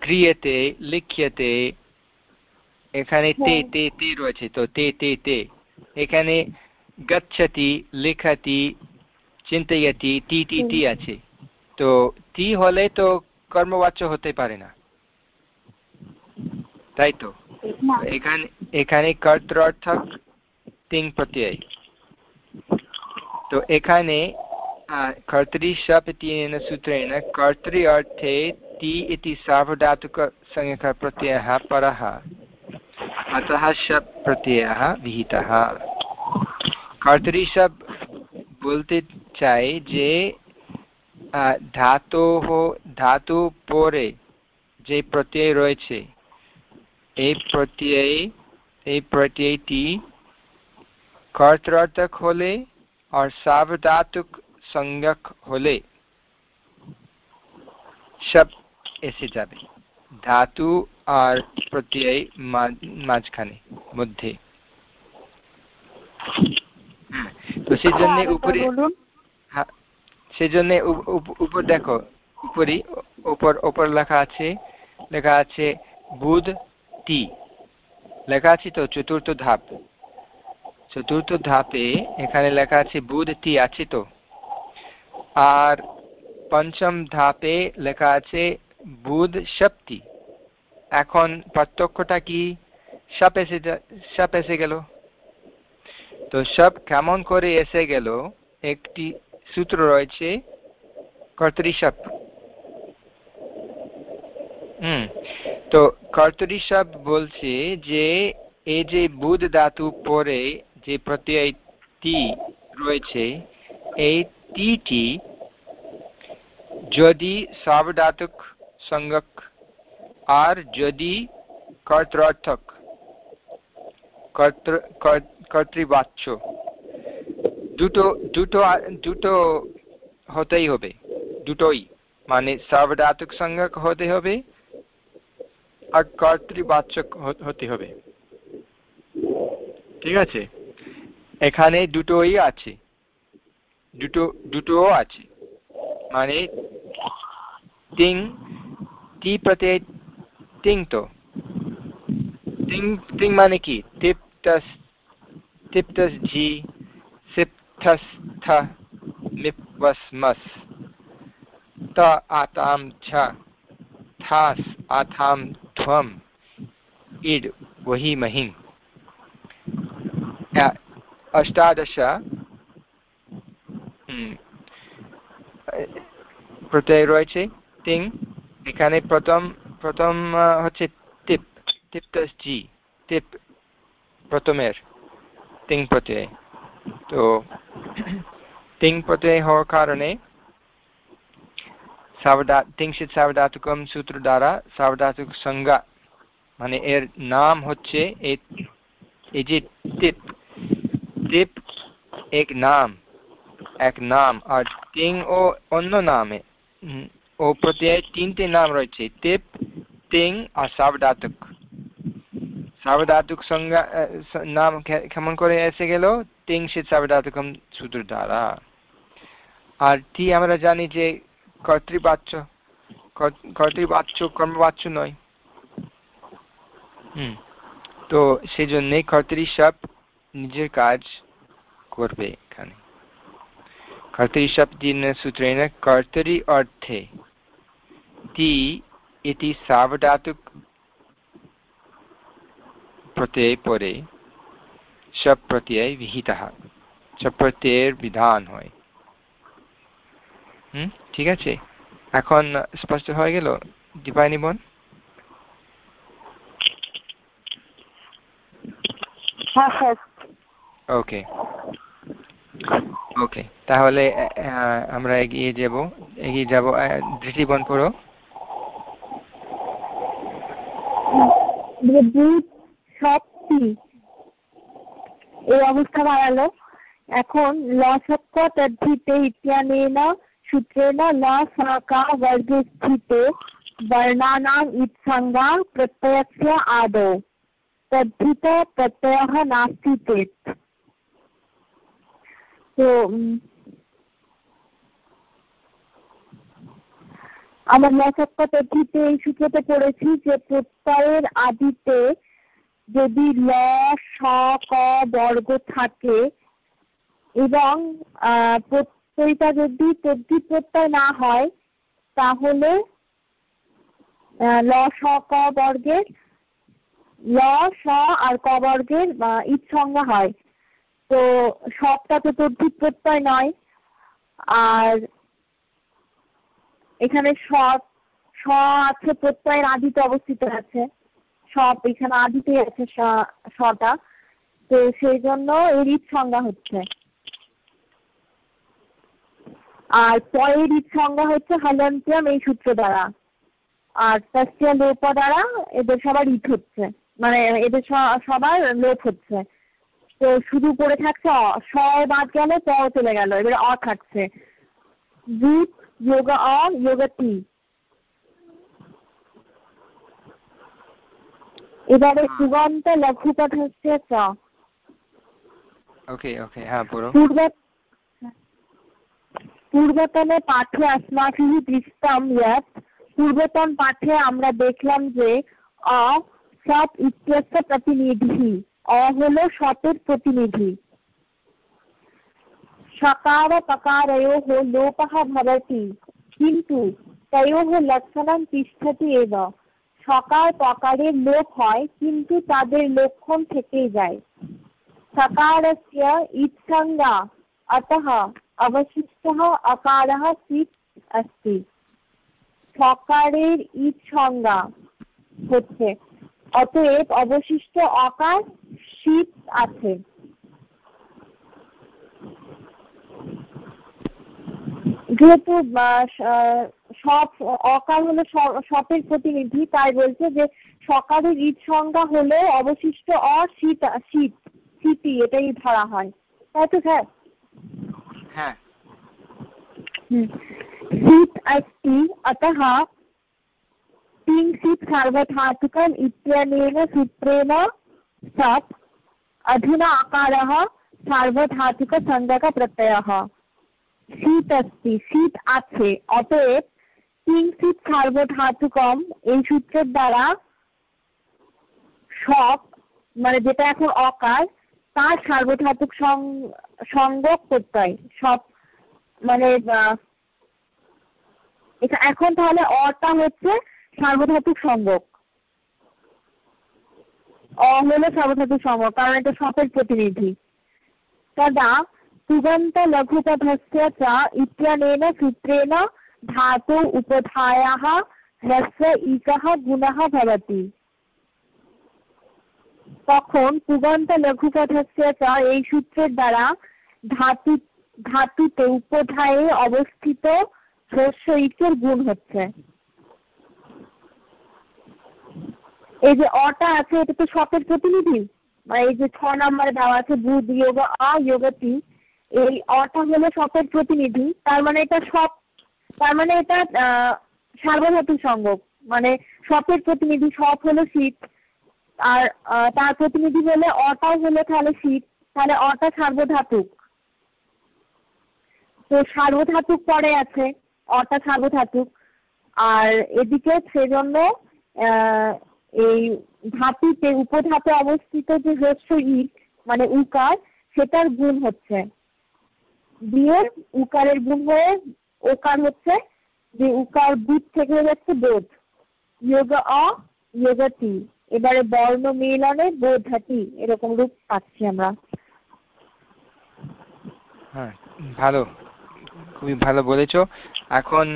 ক্রিয়েতে লিখিয়েতে এখানে হ্যাঁ। তে তে তে রয়েছে তো তে তে তে। এখানে গচ্ছতি লিখতি চিন্তয়তি টি টি টি আছে। তো টি হলে তো কর্মবাচ্য হতে পারে না। তাই তো? এখানে এখানে কর্তর্থক তিন প্রত্যয়। তো এখানে কর্তৃ সপ্তিন সূত্রেণ কর্তৃ অর্থে ति इति सार्वधातुकसंज्ञकः प्रत्ययः परः अतः शप् प्रत्ययः विहितः कर्तरि शप् বলতে চাই যে ধাতোহ ধাতু পরে যে প্রত্যয় রয়েছে এই প্রত্যয় এই প্রত্যয়টি কর্তরার্থক হলে আর সার্বধাতুক সংজ্ঞক হলে সব এসে যাবে। ধাতু আর প্রত্যয় মাঝখানে মধ্যে। তো সেই জন্য উপরে সেই জন্য উপর দেখো উপরই উপর উপর লেখা আছে লেখা আছে বুধ টি। লেখা আছে তো চতুর্থ ধাপ। চতুর্থ ধাপে এখানে লেখা আছে বুধ টি আছে তো। আর পঞ্চম ধাপে লেখা আছে বুধ শক্তি এখন পার্থক্যটা কি? সাপ এসে সাপ এসে গেল। তো সব কেমন করে এসে গেল? একটি সূত্র রয়েছে কর্তরিসপ হুম, তো কর্তরিসপ বলছে যে এই যে বুধ ধাতু পরে যে প্রত্যয় টি রয়েছে, এই টিটি যদি সব সাবধাতুক সংজ্ঞক আর যদি কর্তৃর্থক কর্তৃবাচ্য, দুটো দুটো দুটো হতেই হবে। দুটোই মানে সাবধাতুক সংজ্ঞক হতে হবে আর কর্তৃবাচক হতে হবে। ঠিক আছে? এখানে দুটোই আছে। দুটো, দুটোও আছে। মানে টি প্রত্যয় তিং তো তিং তিং মানে কি তিপ্তস তিপ্তস জি সিপ্থস থ মিপস মস त आतां छ थास् आथां ध्वम् इड् वही महिं अष्टादश প্রত্যয় রয়েছে তিং এখানে প্রথম প্রথম হচ্ছে টিপ টিপটাস জি টিপ প্রথমের তিং প্রত্যয় তো তিং প্রত্যয় হওয়ার কারণে সাবধাতুকম সূত্র দ্বারা সাবধাতুক সংজ্ঞা মানে এর নাম হচ্ছে এই যে টিপ টিপ এক নাম এক নাম আর টিং ও অন্য নামে ও প্রত্যয়ে তিনটি নাম রয়েছে, তেপ, তেং আর সাবধাতুক। সাবধাতুক সংজ্ঞা নাম কেমন করে এসে গেল? তেং সে সাবধাতুকম সূত্র দ্বারা। আর টি আমরা জানি যে কর্তৃবাচ্য কর্তৃবাচ্য কর্মবাচ্য নয়। হম। তো সেই জন্যে কর্তৃসাপ নিজের কাজ করবে এখানে। কর্তৃসাপ দিন সূত্রে কর্তরি অর্থে। ति इति सावधातुक প্রত্যয় পরে সব প্রত্যয় বিহিত সব প্রত্যয়ের বিধান হয় হুম ঠিক আছে এখন স্পষ্ট হয়ে গেল দীপায়নি বোন ওকে ওকে তাহলে আমরা এগিয়ে যাব এগিয়ে যাব দৃষ্টিবন পড়ো শক্তি এই অবস্থা দাঁড়াল এখন লসক্ক তদ্ধিতে ইত্যানেন সূত্রেণ ল সকা বর্গে স্থিতে। বর্ণানাম ইৎসঙ্গা প্রত্যয়स्य আদৌ। তদ্ধিত প্রত্যয়ः নাস্তি চেত তো আমরা লসক্ক তদ্ধিতে এই সূত্রতে পড়েছি যে প্রত্যয়ের আদিতে যদি ল স, ক বর্গ থাকে এবং প্রত্যয়টা যদি তদ্ধি প্রত্যয় না হয়, তাহলে ল, স, ক বর্গের, ল, স আর ক বর্গের ঈদ সংজ্ঞা হয়। তো সবটা তো তদ্ধি প্রত্যয় নয়। আর এখানে সব স আছে, প্রত্যয়ের আদিতে অবস্থিত আছে। সব এখানে আদিতে আছে সটা। তো সেই জন্য এর ঈদ সংজ্ঞা হচ্ছে। আর পয়ের ঈদ সংজ্ঞা হচ্ছে হলন্তিয়াম এই সূত্র দ্বারা। আর তাস্তিয়া লোপ দ্বারা এদের সবার ঈদ হচ্ছে। মানে এদের সবার লোপ হচ্ছে। তো শুধু পড়ে থাকছে স বাদ গেলে প চলে গেল। এবার অ থাকছে। ভূত যোগা অ যোগতি এবারে সুগন্ত লঘুপথ হচ্ছে চ ওকে ওকে হ্যাঁ পুরো পূর্ব পূর্বতনে পাঠে अस्माभिः দৃষ্টম यत् পূর্বতন পাঠে আমরা দেখলাম যে অ সৎ ইত্যস্য প্রতিনিধি অ হলো সতের প্রতিনিধি छकारपकारयोः लोपः भवति। কিন্তু তयोः লক্ষণাম তিষ্ঠতি এব সকার পকারের লোপ হয় কিন্তু তাদের লক্ষণ থেকেই যায়। সকারস্য ইৎসঙ্গা অতঃ অবশিষ্টः অকারः সিট अस्ति। সকারের ইৎসঙ্গা হচ্ছে অতএব অবশিষ্ট অকার শীত আছে যেহেতু সব অকার হলো সপের প্রতিনিধি তাই বলছে যে সকালে ঈদ সংজ্ঞা হলে অবশিষ্ট অ শীত শীত শীতি এটাই ধরা হয়। তাই তো স্যার? হ্যাঁ। শীত একটি অতঃ তিন শীত সার্বধাতুকম ইত্যনেন সূত্রেণ সপ অধুনা আকারः সার্বধাতুকসংজ্ঞকপ্রত্যয়ः শীত আসছি, শীত আছে। অতএব কিঞ্চিত সার্বধাতুকম, এই সূত্রের দ্বারা শখ মানে যেটা এখন অকার তার সার্বধাতুক সঙ্গ সব মানে এটা এখন তাহলে অটা হচ্ছে সার্বধাতুক সংযোগ। অ হলো সার্বধাতুক সংযোগ, কারণ এটা সপের প্রতিনিধি। তদা सुगन्तलघुपथस्य च इत्यनेन सूत्रेण धातु उपधायाः ह्रस्व इकः गुणः भवति। তখন পুগন্ত লঘুপথস্য এই সূত্রের দ্বারা ধাতু ধাতুতে উপধায়ে অবস্থিত হ্রস্ব ইকের গুণ হচ্ছে এই যে অটা আছে, এটা তো সতের প্রতিনিধি? মানে এই যে ছ নম্বরে দেওয়া আছে ভূ বিয়োগ অ টি এই অটা হলো সপের প্রতিনিধি, তার মানে এটা সব, তার মানে এটা সার্বধাতু সঙ্গক মানে সপের প্রতিনিধি সপ হলো শীত। আর তার প্রতিনিধি হলে অটাও হলো তাহলে শীত, তাহলে অটা সার্বধাতুক। তো সার্বধাতুক পরে আছে, অটা সার্বধাতুক। আর এদিকে সেজন্য এই ধাতুতে উপধাপে অবস্থিত যে হ্রস্ব ইট মানে উকার, সেটার গুণ হচ্ছে। দিয়ে উকারের গুণ হয়ে ওকার হচ্ছে যে উকার বুধ থেকে যাচ্ছে বোধ। যোগ অ যোগতি এবারে বর্ণ মিলনে বোধাতি এরকম রূপ পাচ্ছি আমরা। হ্যাঁ ভালো, খুবই ভালো বলেছ। এখন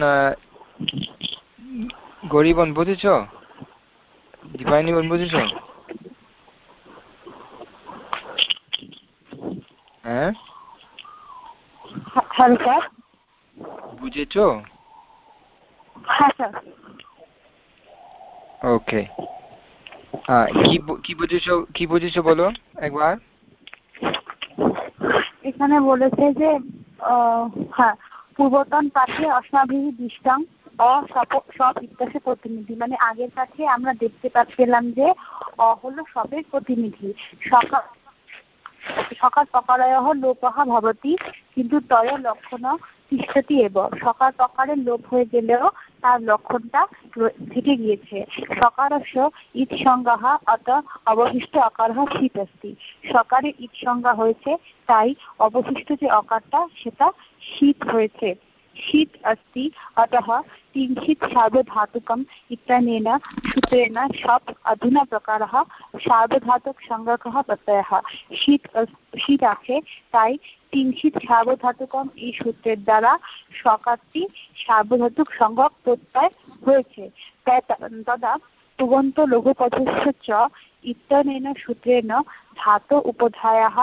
গরিবন বুঝেছ? দীপায়নি বুঝেছ? হ্যাঁ? হ্যাঁ বুঝেছ? হ্যাঁ স্যার। ওকে। কি বুঝেছ কি বুঝেছ বলো একবার? এখানে বলেছে যে হ্যাঁ পূর্বতন পাঠে অস্মাভিহি দৃষ্টাং প্রতিনিধি। মানে আগের কাছে আমরা দেখতে পাচ্ছিলাম যে অ হলো সবের প্রতিনিধি। সকাল সকাল প্রকারয় লোপহা ভবতি কিন্তু তয় লক্ষণ তিষ্ঠতি এব সকাল প্রকারের লোপ হয়ে গেলেও তার লক্ষণটা থেকে গিয়েছে। সকারস্য ঈদ সংজ্ঞা অত অবশিষ্ট অকার শীত অস্তি। সকারে ঈদ সংজ্ঞা হয়েছে, তাই অবশিষ্ট যে অকারটা, সেটা শীত হয়েছে। शीत अस्ति अतः किञ्चित् सार्वधातुकम् इत्यनेन सूत्रेण शप् अधुना प्रकारः সার্বধাতুকসংজ্ঞকः প্রত্যয়ः শীত শীত আছে তাই কিঞ্চিত সার্বধাতুকম এই সূত্রের দ্বারা সকারটি সার্বধাতুক সংজ্ঞক প্রত্যয় হয়েছে তদা তুগন্ত লঘুপথস্য চ ইত্যনেন সূত্রেণ ধাতু উপধায়াः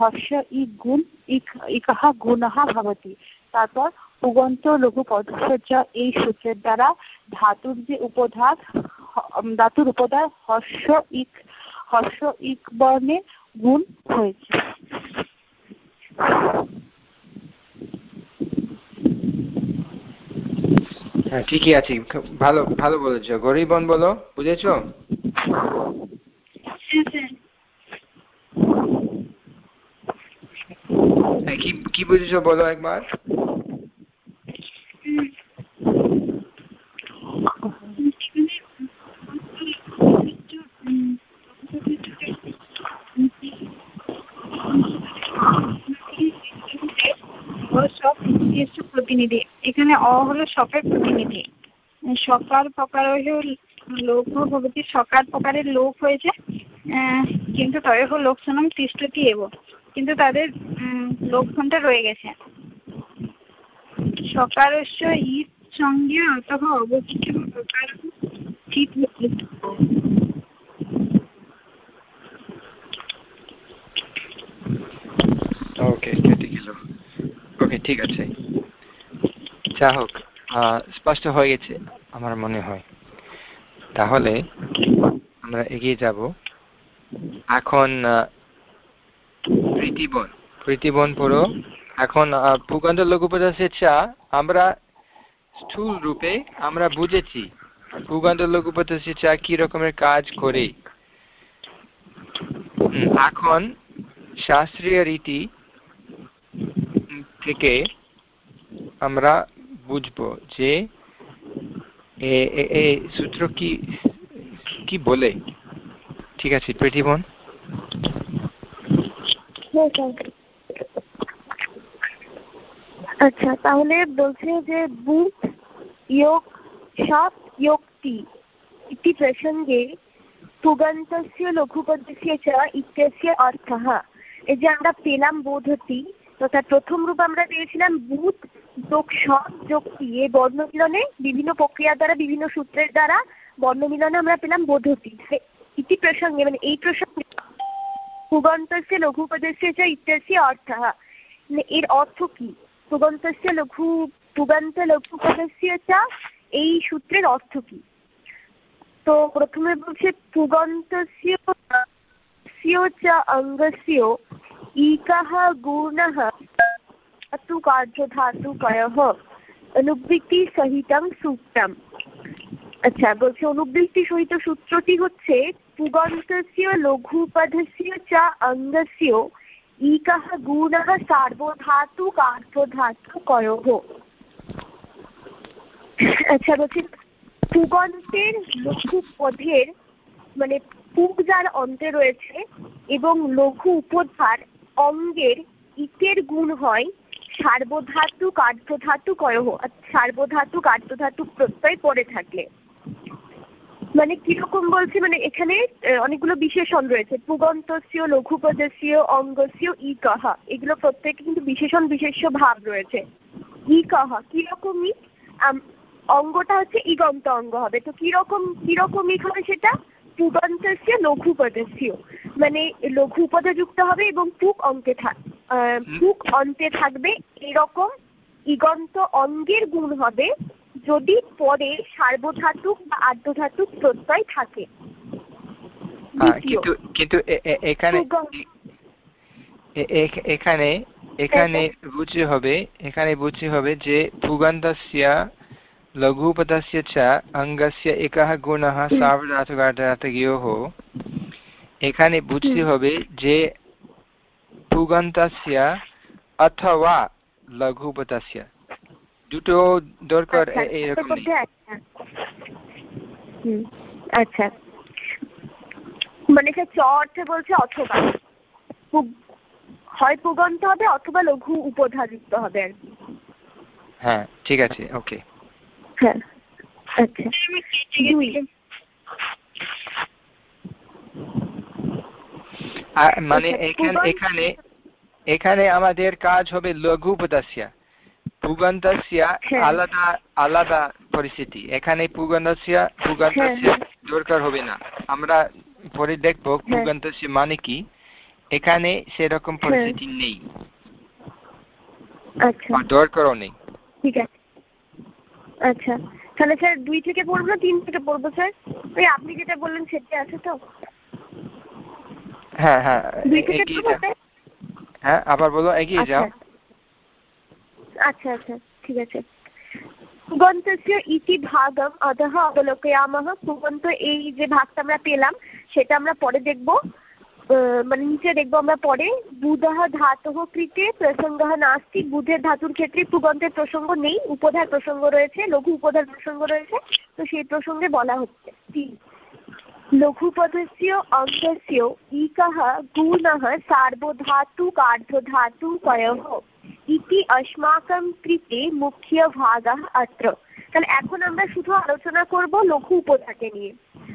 হর্ষ ইক গুণ ইক ইকः গুণः ভবতি তারপর উগন্ত লঘু পদসজ্জ এই সূত্রের দ্বারা ধাতুর যে উপধাত ধাতুর উপধার হর্ষ ইক হর্ষ ইক বর্ণে গুণ হয়েছে। হ্যাঁ ঠিকই আছে। ভালো ভালো বলেছ। গরিবন বলো বুঝেছ? হ্যাঁ, কি কি বুঝেছ বলো একবার? প্রতিনিধি। এখানে অ হলো সপের প্রতিনিধি। সকার প্রকার লোক ভবতী সকার প্রকারের লোক হয়েছে। কিন্তু তয়হ লোকসনম তিষ্ঠতি এব। কিন্তু তাদের লক্ষণটা রয়ে গেছে। সকারস্য ঈদ সঙ্গে অতঃ অবশিষ্ট ওকে ওকে ঠিক আছে। যা হোক স্পষ্ট হয়ে গেছে আমার মনে হয়। তাহলে আমরা এগিয়ে যাব। এখন প্রীতিবন। প্রীতিবন পুরো এখন ভূগন্ধ লঘুপদাসের চা। আমরা স্থূল রূপে আমরা বুঝেছি ভূগন্ধ লঘুপদাসের চা কি রকমের কাজ করে। এখন শাস্ত্রীয় রীতি থেকে আমরা বুঝব যে সূত্র কি কি বলে? ঠিক আছে প্রীতিবন আচ্ছা তাহলে বলছে যে বুধ ইয়োগ সব ইয়োগটি ইতি প্রসঙ্গে পুগন্তস্য লঘুপদস্য চ, ইত্যস্য অর্থः। এই যে আমরা পেলাম বোধতি তথা প্রথম রূপ আমরা পেয়েছিলাম বুধ, যোগ সব যোগটি এই বর্ণমিলনে বিভিন্ন প্রক্রিয়ার দ্বারা, বিভিন্ন সূত্রের দ্বারা বর্ণমিলনে আমরা পেলাম বোধতি ইতি প্রসঙ্গে মানে এই প্রসঙ্গে পুগন্তস্য লঘুপদস্য চ ইত্যস্য অর্থः। মানে এর অর্থ কি? পুগন্তস্য লঘু পুগন্ত লঘুপদস্য চ এই সূত্রের অর্থ কি? তো প্রথমে বলছে পুগন্তস্য চ অঙ্গস্য ইকাহ গুণः ধাতু কার্য ধাতু কয়ः অনুবৃত্তি সহিতং সূত্রম আচ্ছা বলছে অনুবৃত্তি সহিত সূত্রটি হচ্ছে পুগন্তস্য লঘুপদস্য চ অঙ্গস্য ইকাহ গুণः সার্বধাতু কার্যধাতু কয়ः আচ্ছা বলছি পুগন্তের লঘু পদের মানে পুগ যার অন্তে রয়েছে এবং লঘু উপধার অঙ্গের ইকের গুণ হয় সার্বধাতু কার্যধাতু কয়হ সার্বধাতু কার্যধাতু প্রত্যয় পড়ে থাকলে। মানে কীরকম বলছে মানে এখানে অনেকগুলো বিশেষণ রয়েছে। পুগন্তস্য, লঘুপদস্য, অঙ্গস্য ই কাহা এগুলো প্রত্যেকে কিন্তু বিশেষণ, বিশেষ্য ভাব রয়েছে। ই কাহা কিরকমই অঙ্গটা হচ্ছে ইগন্ত অঙ্গ হবে। তো কীরকম কীরকম ইক হবে সেটা? পুগন্তস্য লঘুপদস্য মানে লঘু উপদে যুক্ত হবে এবং পুক থাক পুক অন্তে থাকবে এরকম ইগন্ত অঙ্গের গুণ হবে যদি পরে সার্বধাতুক বা আর্ধধাতুক প্রত্যয় থাকে। কিন্তু কিন্তু এখানে এখানে এখানে বুঝতে হবে এখানে বুঝতে হবে যে পুগন্তস্য लघुपदस्य च अङ्गस्य एकः गुणः सार्वधातुकार्धातयोः এখানে বুঝতে হবে যে পুগন্তস্য অথবা লঘুপদস্য দুটো দরকার এরকম আচ্ছা মানে সে চ অর্থে বলছে অথবা হয় পুগন্ত হবে অথবা লঘু উপধাযুক্ত হবে আর কি হ্যাঁ ঠিক আছে ওকে হ্যাঁ আচ্ছা দুই মানে এখানে এখানে আমাদের কাজ হবে লঘু পদাস্য পুগন্তস্য আলাদা আলাদা পরিস্থিতি। এখানে পুগন্তস্য পুগন্তস্য দরকার হবে না। আমরা পরে দেখব পুগন্তস্য মানে কি। এখানে সেরকম পরিস্থিতি নেই। দরকারও নেই। ঠিক আছে। আচ্ছা। তাহলে স্যার দুই থেকে পড়ব না তিন থেকে পড়ব স্যার? ওই আপনি যেটা বললেন সেটা আছে তো? হ্যাঁ হ্যাঁ দুই থেকে পড়ব হ্যাঁ আবার বলো এগিয়ে আচ্ছা। যাও। আচ্ছা আচ্ছা ঠিক আছে। পুগন্তস্য ইতি ভাগম অধঃ অবলোকয়ামহ পুগন্ত এই যে ভাগটা আমরা পেলাম সেটা আমরা পরে দেখব। মানে নিচে দেখব আমরা পরে। বুধাহ ধাতব কৃতে প্রসঙ্গ নাস্তি। বুধের ধাতুর ক্ষেত্রে পুগন্তের প্রসঙ্গ নেই। উপধার প্রসঙ্গ রয়েছে, লঘু উপধার প্রসঙ্গ রয়েছে। তো সেই প্রসঙ্গে বলা হচ্ছে। লঘুপদস্য অন্তস্য ইকাহ গুণহ সার্বধাতুকার্ধধাতুকয়ঃ। ইতি অস্মাকং কৃতে মুখ্য ভাগঃ অত্র। তাহলে এখন আমরা শুধু আলোচনা করব লঘু উপধাকে নিয়ে।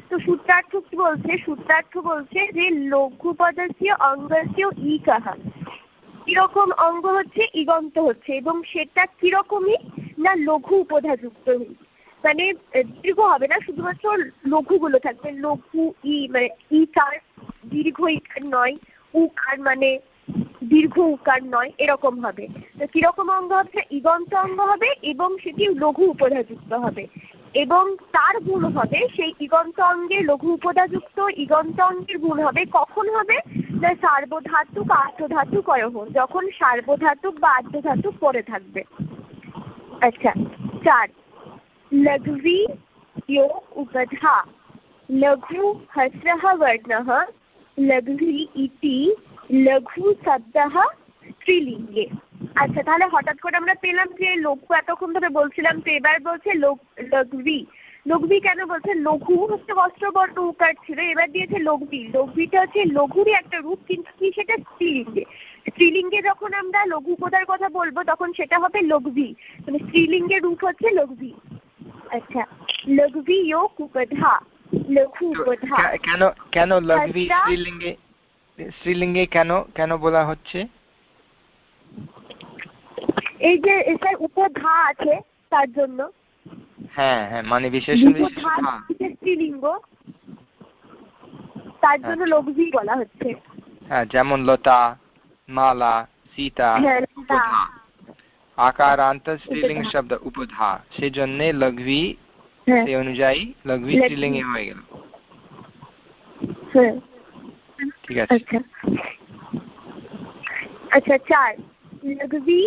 তো সূত্রার্থ কি বলছে? সূত্রার্থ বলছে যে লঘুপদস্য ই কাহা? কীরকম অঙ্গ হচ্ছে? ইগন্ত হচ্ছে। এবং সেটা কিরকমই না লঘু উপধাযুক্ত মানে দীর্ঘ হবে না, শুধুমাত্র লঘুগুলো থাকবে। লঘু, ই মানে ই কার দীর্ঘ ই কার নয় উ কার মানে দীর্ঘ উকার নয়, এরকম হবে। তো কীরকম অঙ্গ হবে? ইগন্ত অঙ্গ হবে এবং সেটি লঘু উপধাযুক্ত হবে। এবং তার গুণ হবে সেই ইগন্ত অঙ্গে লঘু উপধাযুক্ত ইগন্ত অঙ্গের গুণ হবে কখন হবে? না সার্বধাতুক, আর্ধধাতুক অয়হ যখন সার্বধাতুক বা আর্ধধাতুক পরে থাকবে। আচ্ছা চার। লঘ্বি উপধা। লঘু হস্রহ বর্ণ লঘ্বি ইতি লঘু শব্দः স্ত্রীলিঙ্গে। আচ্ছা তাহলে হঠাৎ করে আমরা পেলাম যে লঘু এতক্ষণ ধরে বলছিলাম তো এবার বলছে লঘ্বি। লঘ্বি কেন বলছে? লঘু হচ্ছে বস্ত্রবর্ণ উকার ছিল। এবার দিয়েছে লঘ্বি। লঘ্বিটা হচ্ছে লঘুরই একটা রূপ কিন্তু কি সেটা স্ত্রীলিঙ্গে? স্ত্রীলিঙ্গে যখন আমরা লঘু উপদার কথা বলব তখন সেটা হবে লঘ্বি। মানে স্ত্রীলিঙ্গের রূপ হচ্ছে লঘবি। আচ্ছা লঘ্বি যোগ উপধা লঘু উপধা কেন কেন লঘ্বি স্ত্রীলিঙ্গে? স্ত্রীলিঙ্গে কেন কেন বলা হচ্ছে? এই যে এটার উপধা আছে তার জন্য। হ্যাঁ হ্যাঁ মানে বিশেষণ স্ত্রীলিঙ্গ। তার জন্য লঘ্বি বলা হচ্ছে। হ্যাঁ যেমন লতা মালা সীতা উপধা। আকারান্ত স্ত্রীলিঙ্গ শব্দ উপধা। সেই জন্য লঘ্বি হ্যাঁ। সেই অনুযায়ী লঘু স্ত্রীলিঙ্গে হয়ে গেল। হ্যাঁ। ঠিক আছে। আচ্ছা। আচ্ছা চার। লঘবি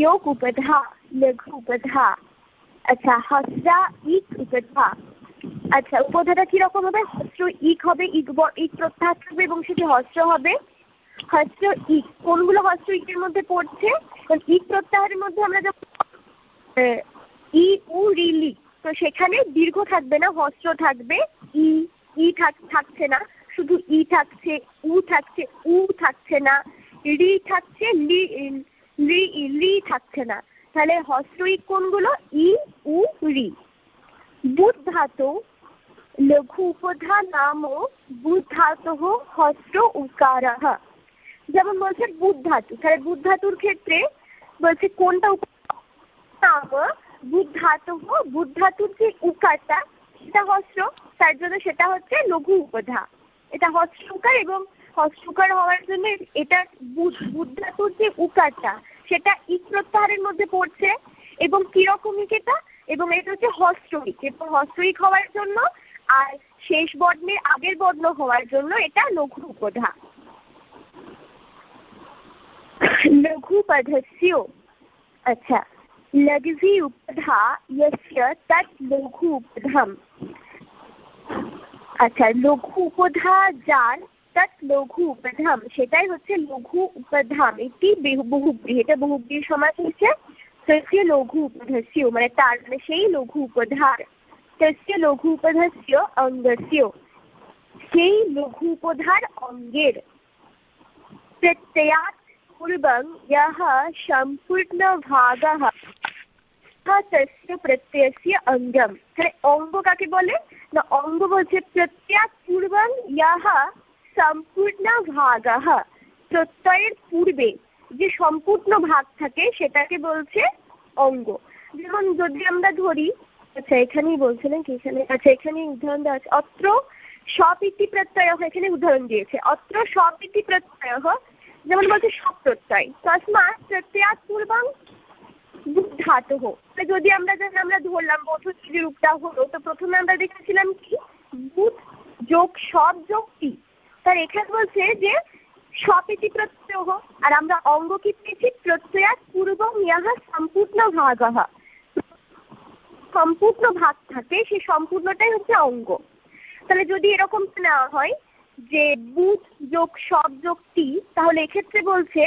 যোগ উপধা, লঘু উপধা। আচ্ছা হস্রা ইক উপধা। আচ্ছা উপধাটা কীরকম হবে? হস্র ইক হবে, ইক ইক প্রত্যাহার থাকবে এবং সেটি হস্র হবে। হস্র ইক। কোনগুলো হস্র ইকের মধ্যে পড়ছে? ইক প্রত্যাহারের মধ্যে আমরা যখন ই, উ, রি, লি, তো সেখানে দীর্ঘ থাকবে না, হস্র থাকবে, ই ই থাকছে না। শুধু ই থাকছে, উ থাকছে উ থাকছে না। রি থাকছে, লি লি থাকছে না। তাহলে হস্রই কোনগুলো? ই, উ, রি। বুধ ধাতু লঘু উপধা নাম বুধ ধাতু হস্র উকার যেমন বলছে বুধ ধাতু তাহলে বুধ ধাতুর ক্ষেত্রে বলছে কোনটা নাম? বুধ ধাতু বুধ ধাতুর যে উকারটা, সেটা হস্র তার জন্য সেটা হচ্ছে লঘু উপধা। এটা হস্রকার এবং হস্রকার হওয়ার জন্য এটা বুধ ধাতুর যে উকারটা, সেটা ইক প্রত্যাহারের মধ্যে পড়ছে এবং কিরকমিক এটা এবং এটা হচ্ছে হস্রইক এবং হস্রইক হওয়ার জন্য আর শেষ বর্ণের আগের বর্ণ হওয়ার জন্য এটা লঘু উপধা লঘু আচ্ছা। লঘি উপধা ইয়স্য, তৎ লঘু উপধাম আচ্ছা লঘু উপধা যার তৎ লঘু উপধাম, সেটাই হচ্ছে লঘু উপধাম। এটি বহুব্রী এটা বহুব্রীর সমাজ হচ্ছে তস্য লঘু উপধস্য মানে তার মানে সেই লঘু উপধার। তস্য লঘু উপধস্য অঙ্গস্য, সেই লঘু উপধার অঙ্গের। প্রত্যয়াৎ পূর্বং यः সম্পূর্ণভাগः তস্য প্রত্যয়স্য অঙ্গম। তাহলে অঙ্গ কাকে বলে? না, অঙ্গ বলছে প্রত্যয়াৎ পূর্বং यः সম্পূর্ণভাগः প্রত্যয়ের পূর্বে যে সম্পূর্ণ ভাগ থাকে, সেটাকে বলছে অঙ্গ। যেমন যদি আমরা ধরি আচ্ছা এখানেই বলছে নাকি এখানে? আচ্ছা এখানে উদাহরণ দেওয়া আছে, অত্র স্বপিতি প্রত্যয় এখানে উদাহরণ দিয়েছে। অত্র স্বপিতি প্রত্যয় যেমন বলছে সব প্রত্যয় তসমাৎ প্রত্যয়াত পূর্বং যদি আমরা যেন আমরা ধরলাম বধূ রূপটা হলো, তো প্রথমে আমরা দেখেছিলাম কি? বুধ যোগ সব যোগ টি তার এখানে বলছে যে স্বপিতি প্রত্যয় আর আমরা অঙ্গ কি পেয়েছি প্রত্যয়াত পূর্ব ইহা সম্পূর্ণ ভাগ সম্পূর্ণ ভাগ থাকে সেই সম্পূর্ণটাই হচ্ছে অঙ্গ। তাহলে যদি এরকম নেওয়া হয় যে বুধ যোগ সব যোগ টি তাহলে এক্ষেত্রে বলছে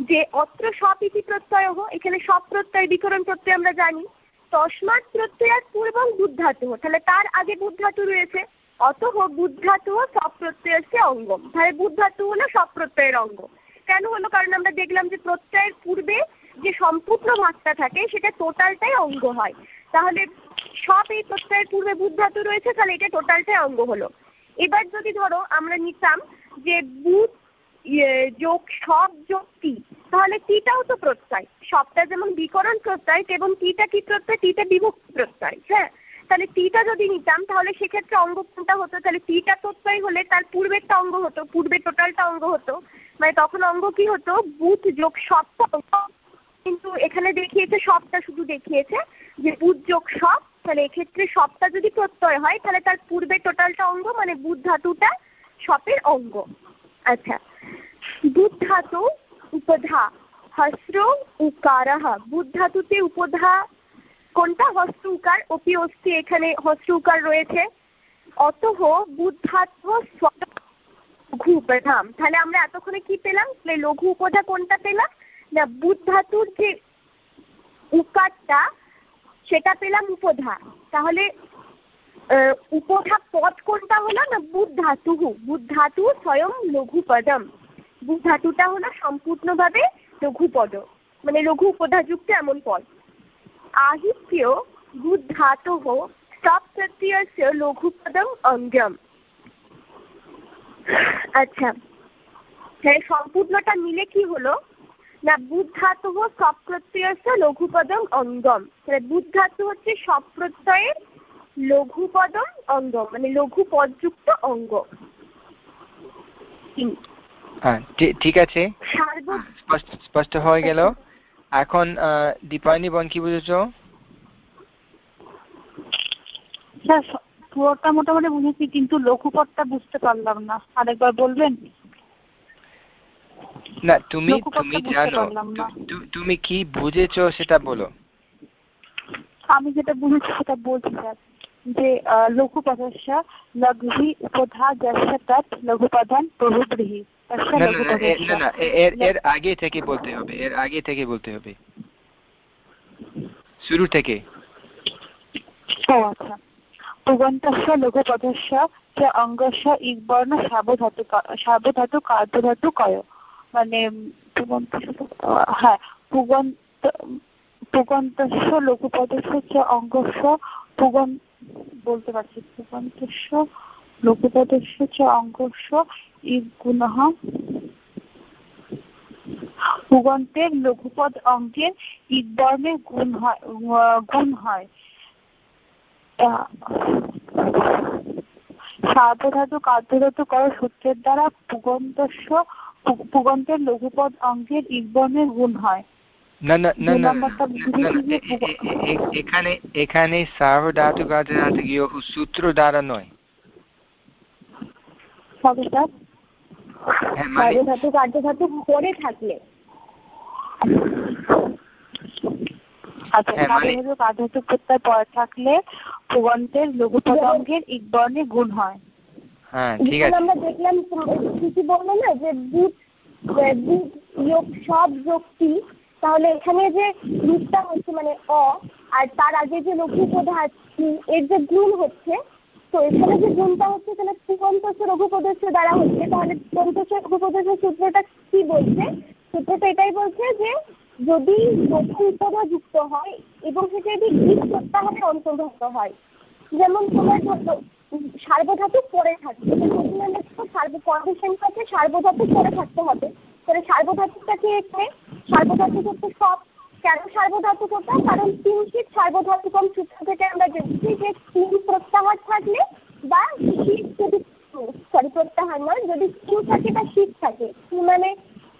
যে অত্র স্বপিতি প্রত্যয় এখানে সব প্রত্যয় বিকরণ প্রত্যয় আমরা জানি, তসমাৎ প্রত্যয়াত পূর্বং বুদ্ধাতু তাহলে তার আগে বুদ্ধাতু রয়েছে, অতঃ বুদ্ধাতু সব প্রত্যয়ের সে অঙ্গ তাহলে বুদ্ধাতু হলো সব প্রত্যয়ের অঙ্গ। কেন হলো? কারণ আমরা দেখলাম যে প্রত্যয়ের পূর্বে যে সম্পূর্ণ ভাগটা থাকে, সেটা টোটালটাই অঙ্গ হয়। তাহলে সব এই প্রত্যয়ের পূর্বে বুদ্ধাতু রয়েছে, তাহলে এটা টোটালটাই অঙ্গ হলো। এবার যদি ধরো আমরা নিতাম যে বুধ যোগ সব যোগ টি। তাহলে টিটাও তো প্রত্যয়। সবটা যেমন বিকরণ প্রত্যয় এবং টিটা কি প্রত্যয়? টিটা বিভক্তি প্রত্যয় হ্যাঁ? তাহলে টিটা যদি নিতাম, তাহলে সেক্ষেত্রে অঙ্গ কোনটা হতো? তাহলে টিটা প্রত্যয় হলে তার পূর্বেরটা অঙ্গ হতো, পূর্বে টোটালটা অঙ্গ হতো। মানে তখন অঙ্গ কি হতো? বুধ যোগ সবটা কিন্তু এখানে দেখিয়েছে, সবটা শুধু দেখিয়েছে যে বুধ যোগ সব, তাহলে এক্ষেত্রে সবটা যদি প্রত্যয় হয়, তাহলে তার পূর্বে টোটালটা অঙ্গ মানে বুধ ধাতুটা সপের অঙ্গ। আচ্ছা। বুধ ধাতু উপধা, হস্র উকার বুধ ধাতুতে উপধা কোনটা? হস্র উকার। অপি অস্তি এখানে হস্র উকার রয়েছে। অতহ বুদ্ধাত্ম লঘু উপধাম। তাহলে আমরা এতক্ষণে কি পেলাম? লঘু উপধা কোনটা পেলাম? না বুধ ধাতুর যে উকারটা, সেটা পেলাম উপধা। তাহলে উপধা পদ কোনটা হলো? না বুধ ধাতু বুধ ধাতু স্বয়ং লঘু পদম বুধ ধাতুটা হলো সম্পূর্ণভাবে লঘু পদ মানে লঘু উপধাযুক্ত এমন পদ। আহিত্য ধাতু সব প্রত্যয়স্য লঘুপদম অঙ্গম। আচ্ছা। হ্যাঁ সম্পূর্ণটা মিলে কি হলো? না বুদ্ধাতু সব প্রত্যয়স্য লঘুপদম অঙ্গম। বুদ্ধাতু হচ্ছে সব প্রত্যয়ের লঘুপদম অঙ্গম মানে লঘু পদযুক্ত অঙ্গ হ্যাঁ, ঠিক আছে। স্পষ্ট হয়ে গেল। এখন দীপায়নি বন কি বুঝেছ? পুরোটা মোটামুটি বুঝেছি কিন্তু লঘুপদটা বুঝতে পারলাম না। আরেকবার বলবেন? না তুমি তুমি জানো তুমি কি বুঝেছ সেটা বলো। আমি যেটা বুঝেছি সেটা বলছি স্যার। যে লঘু পদস্য লঘুহি উপধা যস্য তৎ লঘু প্রধান প্রভুব্রীহি না না এর আগে থেকে বলতে হবে এর আগে থেকে বলতে হবে। শুরু থেকে। ও আচ্ছা। পুগন্তস্য লঘুপদস্য চ অঙ্গস্য ইকবর্ণ সাবধাতু সাবধাতু কয়। মানে হ্যাঁ পুগন্ত পুগন্তস্য লঘুপদস্য চ অঙ্গস্য পুগন বলতে পারছি পুগন্তস্য লঘুপদস্য চ অঙ্গস্য ইগুণঃ পুগন্তের লঘুপদ অঙ্কের ইকবর্ণের গুণ হয় গুণ হয়। সার্বধাতু কার্যধাতু কর সূত্রের দ্বারা পুগন্তস্য পুগন্তের লঘুপদ অঙ্কের ইকবর্ণের গুণ হয়। না না না না এখানে এখানে সার্বধাতু কার্যধাতু সূত্র দ্বারা নয়। হ্যাঁ, মানে থাকলে। আচ্ছা হ্যাঁ, মানে পরে থাকলে ইকবর্ণে গুণ হয়। হ্যাঁ ঠিক আছে। আমরা দেখলাম কি বলল না যে বুট বুট যোগ সব যোগটি তাহলে এখানে যে রূপটা হচ্ছে মানে অ, আর তার আগে যে লঘু পদার্থ এর যে গুণ হচ্ছে, তো এখানে যে গুণটা হচ্ছে, তাহলে রঘু প্রদর্শ দ্বারা হচ্ছে। তাহলে রঘু প্রদর্শ সূত্রটা কি বলছে? সূত্রটা এটাই বলছে যে যদি লঘু উপধা যুক্ত হয় এবং সেটা যদি গীত প্রত্যাহারের অন্তর্ভুক্ত হয়, যেমন তোমার ধরো, সার্বধাতু পরে থাকবে সার্ব কন্ডিশনটা হচ্ছে সার্বধাতু পরে থাকতে হবে। তাহলে সার্বধাতুটাকে এখানে? সার্বধাতু করতে সব। কেন সার্বধাতু করতে কারণ তিন শীত সার্বধাতুকম সূত্র থেকে আমরা দেখছি যে তিন প্রত্যাহার থাকলে বা শীত যদি সরি, প্রত্যাহার নয়, যদি তিন থাকে বা শীত থাকে। কি মানে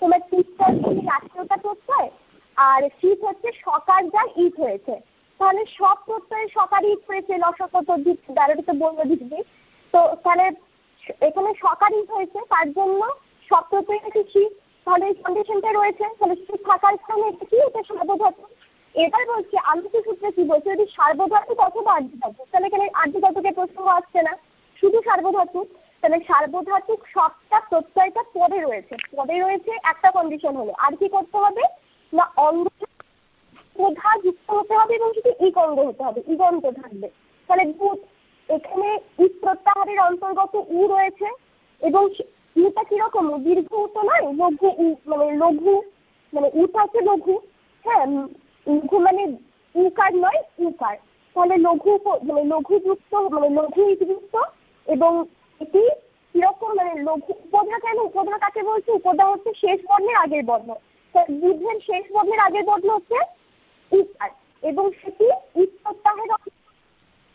তোমার তিনটা হচ্ছে রাষ্ট্রটা প্রত্যয়, আর শীত হচ্ছে সকার যা ঈদ হয়েছে। তাহলে সব প্রত্যয়ে সকার ঈদ হয়েছে লসকত দ্বারা তো বলব দিচ্ছি তো তাহলে এখানে সকার ঈদ হয়েছে, তার জন্য সব প্রত্যয় নাকি শীত তাহলে এই কন্ডিশনটা রয়েছে, তাহলে শীত থাকার স্থানে এটা কি এটা সার্বধাতু এবার বলছি আলোচ্য সূত্রে কি বলছে? যদি সার্বধাতু অথবা আর্যধাতু তাহলে এখানে আর্যধাতুকে প্রশ্ন আসছে না। শুধু সার্বধাতু তাহলে সার্বধাতুক সবটা প্রত্যয়টা পরে রয়েছে। পরে রয়েছে একটা কন্ডিশন হলো, আর কি করতে হবে? না, অঙ্গ প্রধা যুক্ত হতে হবে এবং সেটি ইক অঙ্গ হতে হবে। ইগন্ত থাকবে। তাহলে এখানে ইক প্রত্যাহারের অন্তর্গত উ রয়েছে এবং উটা কীরকম? দীর্ঘ উ নয়? লঘু মানে লঘু মানে উটা হচ্ছে লঘু। হ্যাঁ লঘু মানে উকার নয়, উকার। তাহলে লঘু মানে লঘুযুক্ত মানে লঘু যুক্ত এবং এটি কীরকম মানে লঘু উপধা কেন? উপধা কাকে বলছে? উপধা হচ্ছে শেষ বর্ণের আগের বর্ণ। বুদ্ধের শেষ বর্ণের আগের বর্ণ হচ্ছে ইকার এবং সেটি সপ্তাহের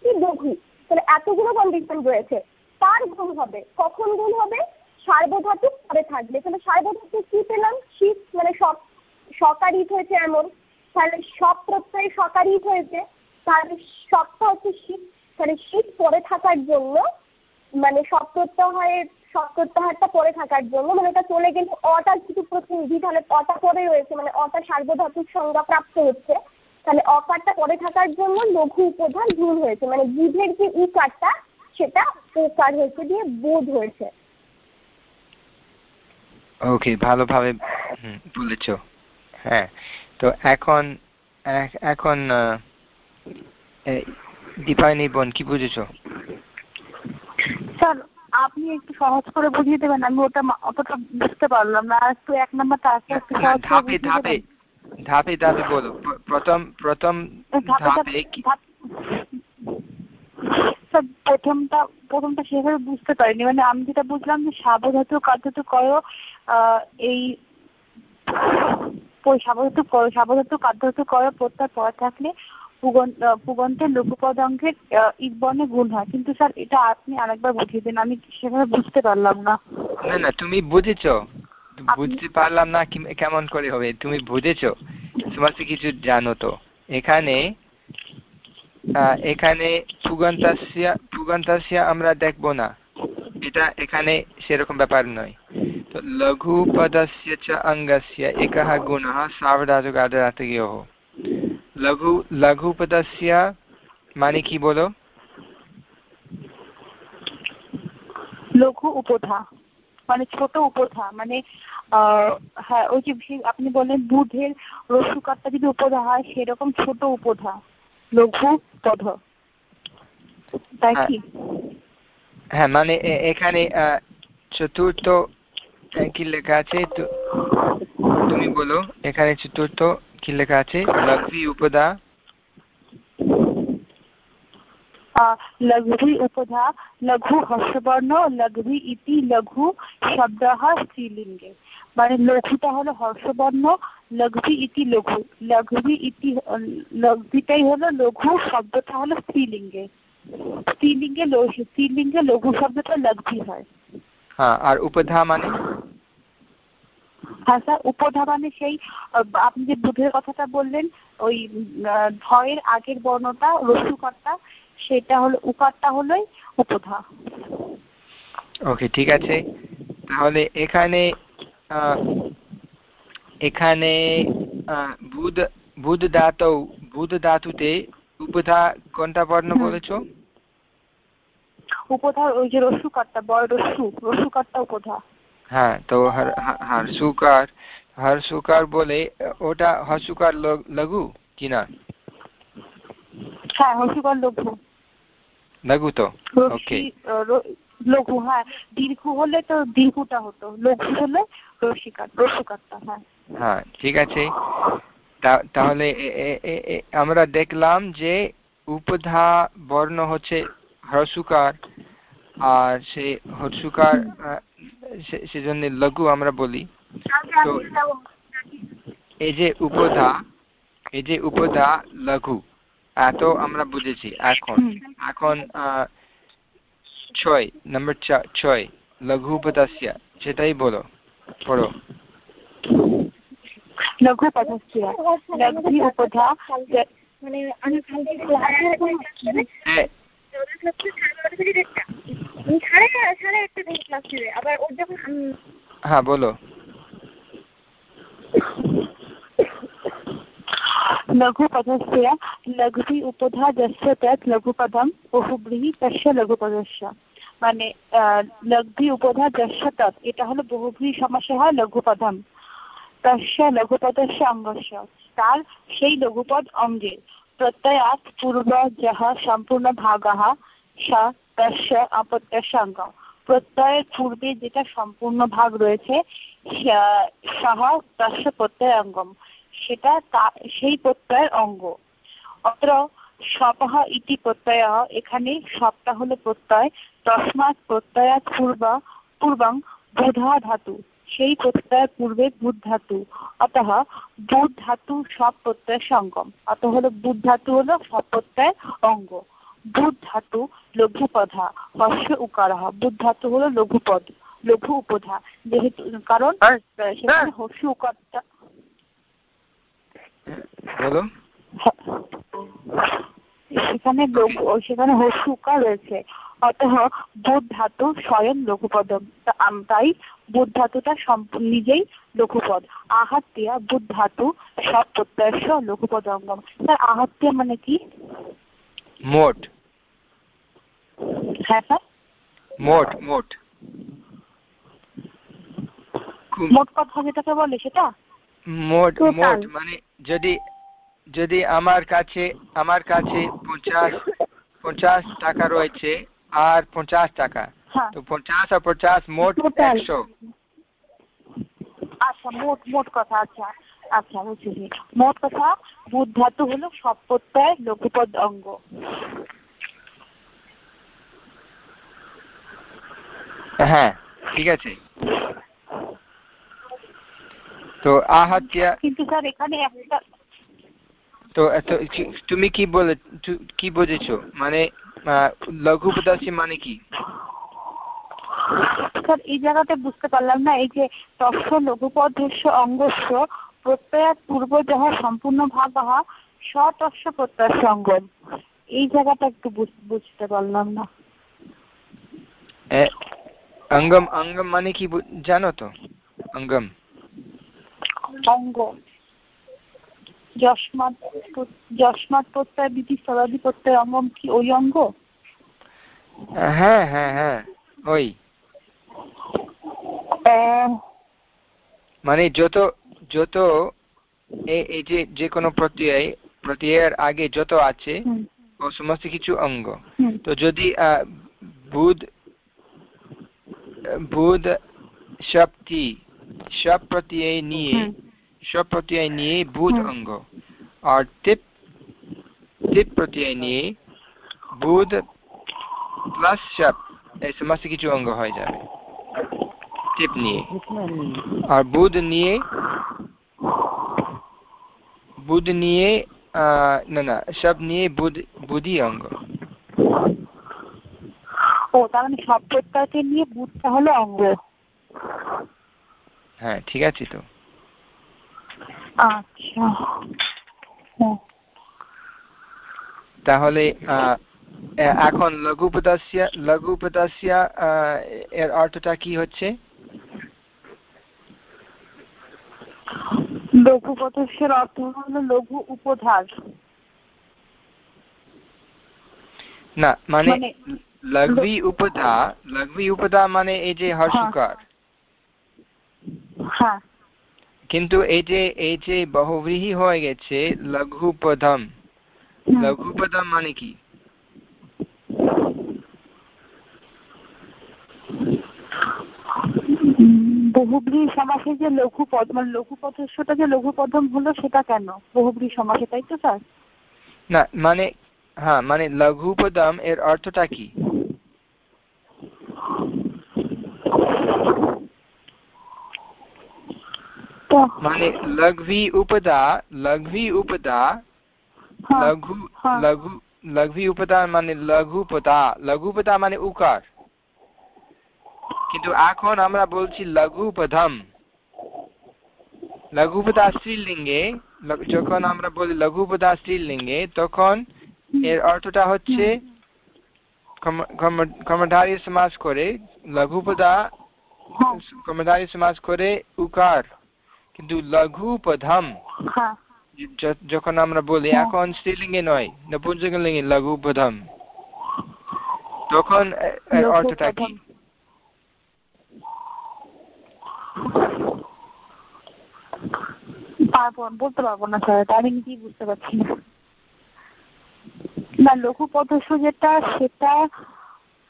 লঘু। তাহলে এতগুলো কন্ডিশন রয়েছে। তার গুণ হবে? কখন গুণ হবে? সার্বধাতুক পরে থাকবে। তাহলে সার্বধাতুক কি পেলাম? শীত মানে সব সকারিত হয়েছে এমন। তাহলে সব প্রত্যয় সকারিত হয়েছে। তাহলে সবটা হচ্ছে শীত। তাহলে শীত পরে থাকার জন্য মানে সব প্রত্যাহারটা পরে থাকার জন্য মানে এটা চলে গেলে অটার কিছু প্রতিনিধি, তাহলে অটা পরে রয়েছে মানে অটা সার্বধাতুক সংজ্ঞা প্রাপ্ত হচ্ছে। তাহলে অকারটা পরে থাকার জন্য লঘু উপধান ভুল হয়েছে। মানে বুধের যে উকারটা সেটা ওকার হয়েছে দিয়ে বোধ হয়েছে। ওকে ভালোভাবে বলেছ। হ্যাঁ তো এখন এখন দীপায়নি বোন কি বুঝেছ? স্যার আপনি একটু সহজ করে বুঝিয়ে দেবেন আমি ওটা অতটা বুঝতে পারলাম না আর একটু এক নাম্বারটা আসতে একটু সহজ ধাপে ধাপে ধাপে ধাপে বলো প্রথম প্রথম ধাপে স্যার প্রথমটা প্রথমটা সেভাবে বুঝতে পারিনি। মানে আমি যেটা বুঝলাম যে সাবধাতু কার্যত এই সাবধাতু সাবধাতু কার্যত প্রত্যয় পরে থাকলে পুগন্তের লঘুপদাঙ্কের ইকবর্ণে গুণ হয়। কিন্তু স্যার এটা আপনি আরেকবার বুঝিয়ে দিন আমি সেভাবে বুঝতে পারলাম না। না না তুমি বুঝেছ। বুঝতে পারলাম না কেমন করে হবে। তুমি বুঝেছ। তোমার কিছু জানো তো। এখানে এখানে পুগন্তাস্য আমরা দেখব না। এটা এখানে সেরকম ব্যাপার নয়। তো লঘু পদস্য অঙ্গস্য একः গুণः সার্বধাতুকাদাতয়োः লঘু লঘু পদস্য মানে কি বলো? লঘু উপধা মানে ছোট উপধা মানে হ্যাঁ ওই যে আপনি বললেন বুধের রসুকারটা যদি উপধা হয়, সেরকম ছোট উপধা। লঘু তাই হ্যাঁ। কি? হ্যাঁ মানে এখানে চতুর্থ কি লেখা আছে? তুমি বলো এখানে চতুর্থ কি লেখা আছে? লঘু উপদা लघ्वी उपधा लघु হর্ষবর্ণ লঘ্বি ইতি লঘু শব্দ স্ত্রীলিঙ্গে মানে লঘুটা হলো হর্ষবর্ণ লঘ্বি ইতি লঘু লঘ্বি ইতি লঘ্বিটাই হলো লঘু শব্দটা হলো স্ত্রীলিঙ্গে স্ত্রীলিঙ্গে স্ত্রীলিঙ্গে লঘু শব্দটা লঘ্বি হয় হ্যাঁ আর উপধা মানে হ্যাঁ স্যার উপধা মানে সেই আপনি যে বুধের কথাটা বললেন ওই ধয়ের আগের বর্ণটা রসুকর্তা সেটা হলো উকারটা হলোই উপধা। ওকে ঠিক আছে। তাহলে এখানে এখানে বুধ বুধ ধাতু বুধ ধাতুতে উপধা কোনটা বর্ণ বলেছ? উপধা ওই যে রসুকারটা বড় রসু রসুকারটা উপধা। হ্যাঁ তো হর্ষুকার হর্ষুকার বলে ওটা হর্ষুকার লঘু কিনা হ্যাঁ হর্ষুকার লঘু। লঘু তো ওকে লঘু হ্যাঁ দীর্ঘ হলে তো দীর্ঘটা হতো লঘু হলে রসিকার রসুকারটা হ্যাঁ হ্যাঁ ঠিক আছে. তাহলে আমরা দেখলাম যে উপধা বর্ণ হচ্ছে হর্ষুকার আর সে হর্ষুকার সেজন্য লঘু আমরা বলি। তো এই যে উপধা এই যে উপধা লঘু এত আমরা বুঝেছি। এখন এখন ছয় নম্বর ছয় লঘু উপদাস্য সেটাই বলো পড়ো। মানে আমি হ্যাঁ বলো। लघुपदस्य लघ्वी उपधा यस्य तत् लघुपदं বহুব্রীহি তস্য লঘুপদস্য মানে লঘ্বি উপধা যস্য তৎ এটা হলো বহুব্রীহি সমস্যা হয় লঘুপদম তস্য লঘুপদস্য অঙ্গস্য তার সেই লঘুপদ অঙ্গের প্রত্যয়াত পূর্ব যহ সম্পূর্ণ ভাগः স তস্য অপত্যস্য অঙ্গ প্রত্যয়ের পূর্বে যেটা সম্পূর্ণ ভাগ রয়েছে সহ তস্য প্রত্যয় অঙ্গম সেটা সেই প্রত্যয়ের অঙ্গ। অত্র সপহ ইতি প্রত্যয় এখানে সবটা হলো প্রত্যয় তসমাৎ প্রত্যয়াত পূর্ব পূর্বং বুধা ধাতু। সেই প্রত্যয়ের পূর্বে বুধ ধাতু। অতঃ বুধ ধাতু সব প্রত্যয়ের সঙ্গম। অত হলো বুধ ধাতু হলো সব প্রত্যয়ের অঙ্গ। বুধ ধাতু লঘুপধা হর্ষ উকার। বুধ ধাতু হলো লঘুপদ লঘু উপধা। যেহেতু কারণ সেখানে হর্ষ উকারটা বলো। সেখানে সেখানে রয়েছে। অতঃ বুধ ধাতু স্বয়ং লঘুপদম। তাই বুধ ধাতুটা নিজেই লঘুপদ। আহাত্তিয়া বুধ ধাতু সব প্রত্যয়স লঘুপদ অঙ্গম স্যার আহাত্তিয়া মানে কি? মোট। হ্যাঁ স্যার? মোট মোট। মোট কথা যেটাকে বলে সেটা? মোট মোট মানে যদি যদি আমার কাছে আমার কাছে পঞ্চাশ পঞ্চাশ টাকা রয়েছে আর পঞ্চাশ টাকা তো পঞ্চাশ আর পঞ্চাশ মোট একশো। আচ্ছা মোট মোট কথা আচ্ছা আচ্ছা বুঝেছি মোট কথা বুধ ধাতু হলো সব প্রত্যয় লঘুপদ অঙ্গ। হ্যাঁ ঠিক আছে। তো আহাত্যা কিন্তু স্যার এখানে একটা তো তুমি কি বলে কি বুঝেছ? মানে লঘু পদাসী মানে কি? স্যার এই জায়গাতে বুঝতে পারলাম না এই যে তস্য লঘুপদস্য অঙ্গস্য প্রত্যয়াত পূর্ব যাহা সম্পূর্ণ প্রত্যয় সঙ্গম। এই জায়গাটা একটু বুঝতে পারলাম না। অঙ্গম অঙ্গম মানে কি জানো তো? অঙ্গম। অঙ্গ প্রত্যয় বিধি সরাদি প্রত্যয় অঙ্গম কি ওই অঙ্গ? হ্যাঁ হ্যাঁ হ্যাঁ ওই। মানে যত যত এই যে যে কোনো প্রত্যয় প্রত্যয়ের আগে যত আছে ও সমস্ত কিছু অঙ্গ। তো যদি বুধ বুধ শক্তি সব প্রত্যয় নিয়ে সব প্রত্যয় নিয়ে বুধ অঙ্গ। আর টিপ টিপ প্রত্যয় নিয়ে বুধ প্লাস সব এই সমস্ত কিছু অঙ্গ হয়ে যাবে। টিপ নিয়ে। আর বুধ নিয়ে বুধ নিয়ে না না সব নিয়ে বুধ বুধি অঙ্গ। ও তার মানে সব প্রত্যয়কে নিয়ে বুধটা হলো অঙ্গ। হ্যাঁ ঠিক আছে তো। আচ্ছা। তাহলে এখন লঘুপদাস্য লঘুপদাস্য এর অর্থটা কি হচ্ছে? লঘুপদস্যের অর্থ হলো লঘু উপধার না মানে, মানে লঘবি উপধা লঘবি উপধা মানে এই যে হর্ষকার। হ্যাঁ। কিন্তু এই যে এই যে বহুব্রীহি হয়ে গেছে লঘুপদম। লঘুপদম মানে কি? সমাসে যে লঘু পদ মানে যে লঘু পদম হলো সেটা কেন? বহুব্রী সমাসে তাই তো স্যার? না মানে হ্যাঁ মানে লঘুপদম এর অর্থটা কি? মানে লঘ্বি উপদা লঘ্বি উপদা হ্যাঁ, লঘু হ্যাঁ। লঘু লঘ্বি উপদা মানে লঘুপদা লঘুপদা মানে উকার কিন্তু এখন আমরা বলছি লঘুপদম লঘুপদা স্ত্রীলিঙ্গে যখন আমরা বলি লঘুপদা স্ত্রীলিঙ্গে তখন এর অর্থটা হচ্ছে কর্মধারী সমাজ করে লঘুপদা হ্যাঁ। কর্মধারী সমাজ করে উকার। কিন্তু লঘু পদম হ্যাঁ। যখন আমরা বলি হ্যাঁ। এখন স্ত্রীলিঙ্গে নয় নপুঞ্জলিঙ্গে লঘু পদম তখন অর্থটা কি? বলতে পারব না স্যার আমি কি বুঝতে পারছি না। না লঘু পদস্য যেটা সেটা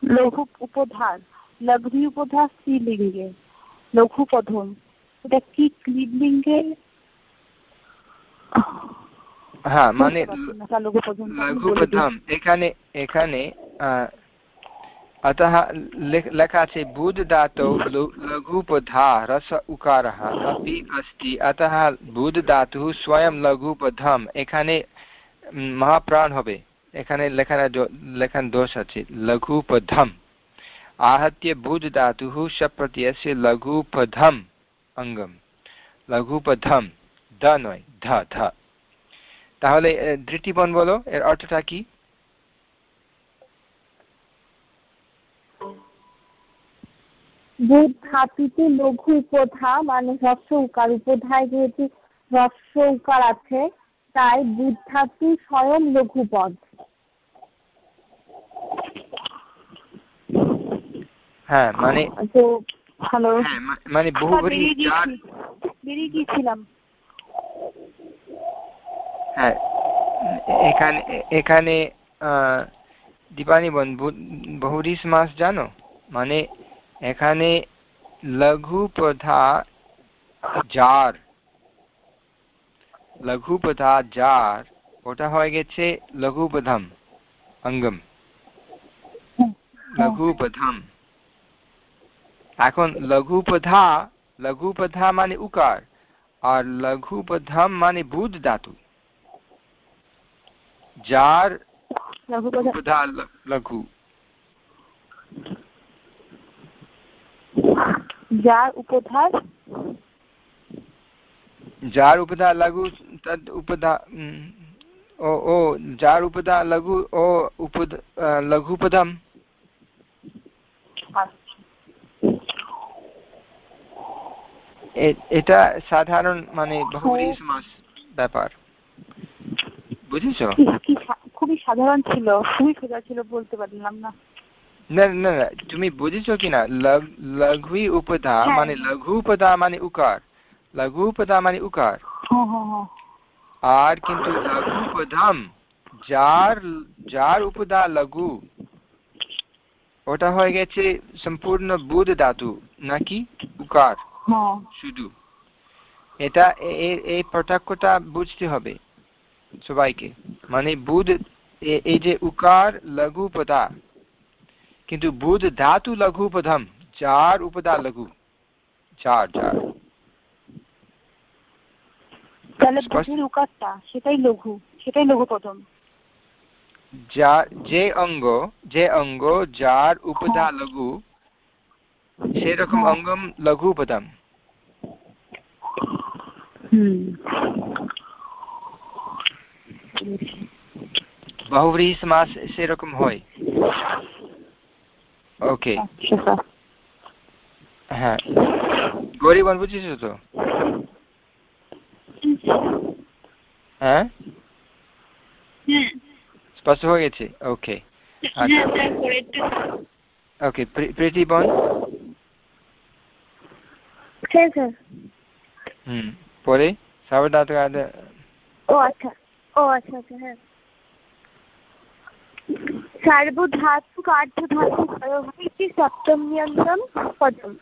লঘু উপধার লঘু উপধার স্ত্রীলিঙ্গে লঘু পদম এটা কি ক্লিবলিঙ্গে হ্যাঁ মানে লঘুপথম এখানে এখানে अतः लेखा আছে बुध धातौ लघुपधा रस उकारः अपि अस्ति अतः बुध धातुः स्वयं लघुपधम এখানে মহাপ্রাণ হবে এখানে লেখার লেখান দোষ আছে লঘুপধম आहत्य बुध धातुः शप्रत्ययस्य लघुपधम् অঙ্গম। লঘুপধম দ নয় ধ ধ। তাহলে দৃষ্টিবন বলো এর অর্থটা কি? ধাতুতে লঘু উপধা মানে হ্রস্ব উকার। উপধায় যেহেতু হ্রস্ব উকার আছে তাই বুধ ধাতু স্বয়ং লঘু পদ হ্যাঁ মানে তো হ্যালো হ্যাঁ, মানে বহুবরী চার বেরিয়ে গিয়েছিলাম। হ্যাঁ এখানে এখানে দীপানি বহুরী সমাস জানো? মানে এখানে লঘু প্রধা যার লঘু প্রধা যার ওটা হয়ে গেছে লঘুপধম অঙ্গম। লঘুপধম এখন লঘুপধা লঘুপধা মানে উকার আর লঘুপধম মানে বুধ ধাতু। যার লঘু। যার উপধার যার উপধা লঘু তদ উপধা ও ও যার উপদা লঘু ও উপদ লঘুপদম এটা সাধারণ মানে বহুব্রীহি সমাস ব্যাপার। বুঝেছ? খুবই সাধারণ ছিল খুবই সোজা ছিল বলতে পারলাম না। না না তুমি বুঝেছ কিনা লঘু উপদা হ্যাঁ। মানে লঘু উপদা মানে উকার। লঘু উপদা মানে উকার। হ্যাঁ, হ্যাঁ, আর কিন্তু লঘু উপধাম যার যার উপদা লঘু ওটা হয়ে গেছে সম্পূর্ণ বুধ ধাতু নাকি উকার? শুধু। এটা এই পার্থক্যটা বুঝতে হবে সবাইকে। মানে বুধ এই যে উকার লঘু পদা কিন্তু বুধ ধাতু লঘু পদম যার উপদা লঘু। চার চার। তাহলে বুধের উকারটা সেটাই লঘু সেটাই লঘু প্রথম যা অঙ্গ যে অঙ্গ যার হ্যাঁ। লঘু সেরকম হ্যাঁ। অঙ্গম লঘু পদম বহুব্রীহি সমাস সেরকম হয়। ওকে আচ্ছা, হ্যাঁ। গরিবন বুঝেছ তো? হ্যাঁ। স্পষ্ট হয়ে গেছে ওকে ওকে প্রীতি হুম পরে? সাবধাত ও আচ্ছা। ও আচ্ছা আচ্ছা হ্যাঁ। সার্বধাতু কার্যধাতু ইতি সপ্তম্যন্তম পদম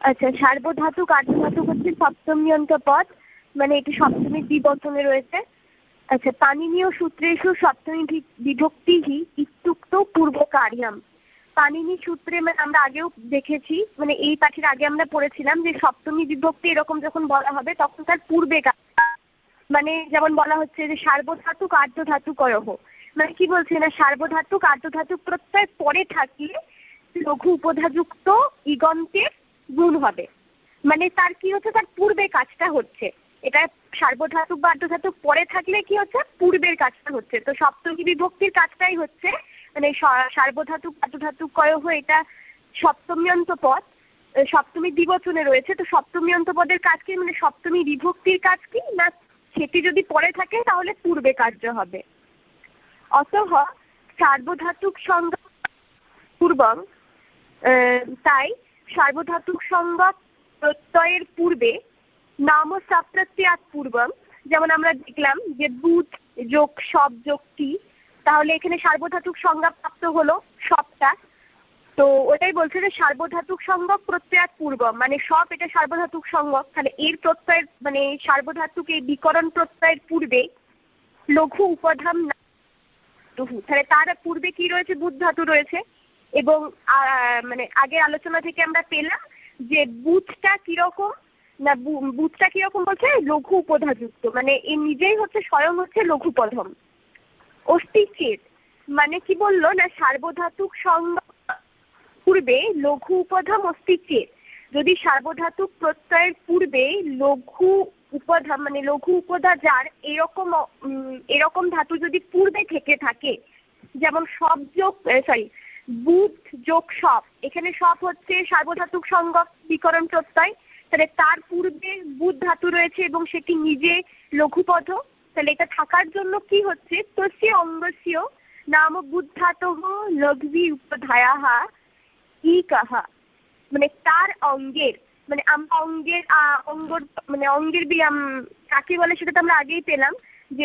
আচ্ছা সার্বধাতু কার্যধাতু হচ্ছে সপ্তম্যন্ত পদ। মানে এটি সপ্তমীর দ্বিবচনে রয়েছে। আচ্ছা পানিনীয় সূত্রেষু সপ্তমী বিভক্তি হি ইত্যুক্ত পূর্ব কার্যম পানিনি সূত্রে মানে আমরা আগেও দেখেছি মানে এই পাঠের আগে আমরা পড়েছিলাম যে সপ্তমী বিভক্তি এরকম যখন বলা হবে তখন তার পূর্বে মানে যেমন বলা হচ্ছে যে সার্বধাতু কার্যধাতু করহ। মানে কি বলছে না, সার্বধাতু কার্যধাতু প্রত্যয় পরে থাকলে লঘু উপধাযুক্ত ইগন্তের গুণ হবে। মানে তার কি হচ্ছে? তার পূর্বে কাজটা হচ্ছে। এটা সার্বধাতুক বা আর্ধধাতুক পরে থাকলে কি হচ্ছে? পূর্বের কাজটা হচ্ছে। তো সপ্তমী বিভক্তির কাজটাই হচ্ছে। মানে সার্বধাতুক আর্ধধাতুক হয়ে এটা সপ্তমীয়ন্ত পদ। সপ্তমী দ্বিবচনে রয়েছে। তো সপ্তমীয়ন্ত পদের কাজ কি? মানে সপ্তমী বিভক্তির কাজ কি? না, সেটি যদি পরে থাকে তাহলে পূর্বে কার্য হবে। অতঃ সার্বধাতুক সংজ্ঞা পূর্বং তাই সার্বধাতুক সংজ্ঞা প্রত্যয়ের পূর্বে নাম সাপ্রত্যাত পূর্বম। যেমন আমরা দেখলাম যে বুধ যোগ সব যোগটি তাহলে এখানে সার্বধাতুক সংজ্ঞা প্রাপ্ত হলো সবটা। তো ওটাই বলছে যে সার্বধাতুক সংজ্ঞক প্রত্যয়াত পূর্বম। মানে সব এটা সার্বধাতুক সংজ্ঞক তাহলে এর প্রত্যয়ের মানে সার্বধাতুক এই বিকরণ প্রত্যয়ের পূর্বে লঘু উপধাম তাহলে তার পূর্বে কি রয়েছে? বুধ ধাতু রয়েছে। এবং মানে আগে আলোচনা থেকে আমরা পেলাম যে বুধটা কীরকম? না বুধটা কীরকম বলছে? লঘু উপধাযুক্ত মানে এ নিজেই হচ্ছে স্বয়ং হচ্ছে লঘু পধম অস্থিচেত মানে কি বলল? না, সার্বধাতুক পূর্বে লঘু উপধাম অস্থিচেত যদি সার্বধাতুক প্রত্যয়ের পূর্বে লঘু উপধাম মানে লঘু উপধা যার এরকম এরকম ধাতু যদি পূর্বে থেকে থাকে, যেমন সব যোগ সরি বুধ যোগ সব। এখানে সব হচ্ছে সার্বধাতুক সংজ্ঞক বিকরণ প্রত্যয়। তাহলে তার পূর্বে বুধ ধাতু রয়েছে এবং সেটি নিজে লঘুপদ? তাহলে এটা থাকার জন্য কি হচ্ছে? তস্য অঙ্গস্য নাম বুদ্ধাত লঘ্বি উপধায়াহা ই কাহা মানে তার অঙ্গের মানে আমরা অঙ্গের অঙ্গর মানে অঙ্গের ব্যায়াম কাকে বলে সেটা তো আমরা আগেই পেলাম, যে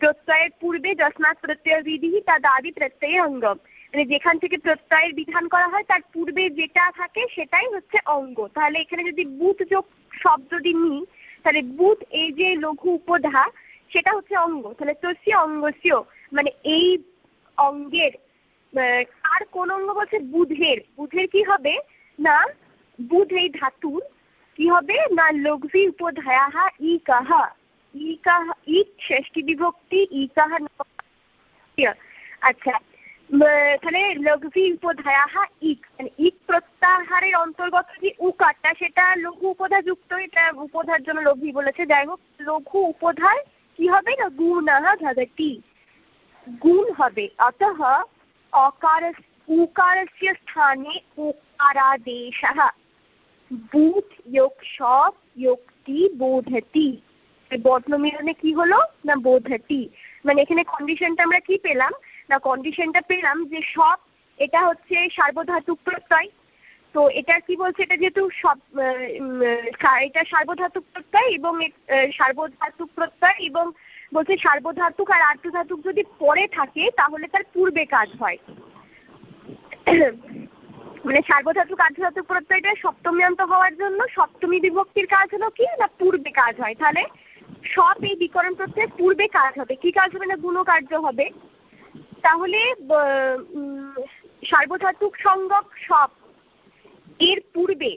প্রত্যয়ের পূর্বে যস্মাৎ প্রত্যয় বিধি তা দাদি প্রত্যয়ে অঙ্গম। মানে যেখান থেকে প্রত্যয়ের বিধান করা হয়, তার পূর্বে যেটা থাকে সেটাই হচ্ছে অঙ্গ। তাহলে এখানে যদি বুধ যোগ শব্দ যদি নিই, তাহলে বুধ এই যে লঘু উপধা, সেটা হচ্ছে অঙ্গ। তাহলে তস্য অঙ্গস্য মানে এই অঙ্গের আর কোন অঙ্গ বলছে বুধের। বুধের কি হবে? না, বুধ এই ধাতুর। কি হবে? না লঘ্বি উপধায়াহা ই কাহা ই কাহা ই ষষ্ঠী বিভক্তি ই কাহা আচ্ছা তাহলে লঘ্বি উপধায়াহা ইক। মানে ইক প্রত্যাহারের অন্তর্গত যে উকারটা, সেটা লঘু উপধা যুক্ত, এটা উপধার জন্য লঘ্বি বলেছে। যাই হোক লঘু উপধার কি হবে? না গুণাহ ভবতি গুণ হবে। অতঃ অকার উকারस्य স্থানে উকারাদেশः বুধ যোগ সব যোগটি বোধতি। বর্ণমিলনে কি হলো? না, বোধতি। মানে এখানে কন্ডিশনটা আমরা কি পেলাম? না কন্ডিশনটা পেলাম যে সব, এটা হচ্ছে সার্বধাতুক প্রত্যয়। তো এটা কি বলছে? এটা যেহেতু সব এটা সার্বধাতুক প্রত্যয় এবং সার্বধাতুক প্রত্যয় এবং বলছে সার্বধাতুক আর আর্ধধাতুক যদি পরে থাকে, তাহলে তার পূর্বে কাজ হয়। মানে সার্বধাতুক, আর্ধধাতুক প্রত্যয়টা সপ্তমী অন্ত হওয়ার জন্য সপ্তমী বিভক্তির কাজ হলো কি? না, পূর্বে কাজ হয়। তাহলে সব এই বিকরণ প্রত্যয়ের পূর্বে কাজ হবে। কি কাজ হবে না, গুণকার্য হবে? তাহলে সার্বধাতুক সংজ্ঞক সব। এর পূর্বে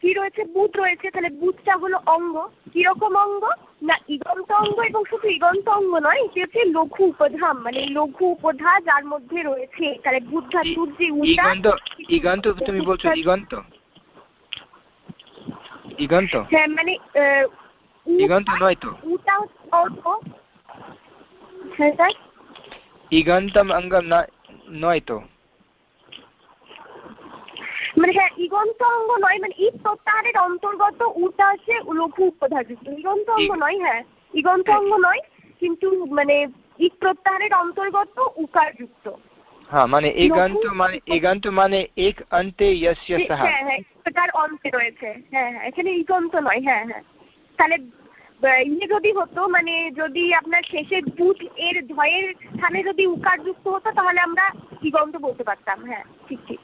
কি রয়েছে? বুধ রয়েছে। তাহলে বুধটা হলো অঙ্গ। কীরকম অঙ্গ? না ইগন্ত অঙ্গ এবং শুধু ইগন্ত অঙ্গ নয় এটি হচ্ছে লঘু উপধাম। মানে লঘু উপধা যার মধ্যে রয়েছে। তাহলে বুধ ধাতুর যে উল্টা ইগন্ত তুমি বলছো ইগন্ত? ইগন্ত? হ্যাঁ মানে ইগন্ত নয় তো? উটা অঙ্গ। হ্যাঁ স্যার? ইগন্তম অঙ্গম নয় তো মানে হ্যাঁ ইগন্ত অঙ্গ নয় মানে ঈদ প্রত্যাহারের অন্তর্গত উটা আছে লঘু উপধাযুক্ত ইগন্ত অঙ্গ নয় হ্যাঁ ইগন্ত অঙ্গ নয় কিন্তু মানে ঈদ প্রত্যাহারের অন্তর্গত উকার যুক্ত হ্যাঁ মানে এগান্ত মানে এগান্ত মানে এক অন্তে ইয়স্য সহ। হ্যাঁ হ্যাঁ তার অন্তে রয়েছে। হ্যাঁ হ্যাঁ এখানে ইগন্ত নয় হ্যাঁ হ্যাঁ। তাহলে ইয়ে যদি হতো মানে যদি আপনার শেষে বুধ এর ধয়ের স্থানে যদি উকার যুক্ত হতো, তাহলে আমরা ইগন্ত বলতে পারতাম হ্যাঁ ঠিক ঠিক।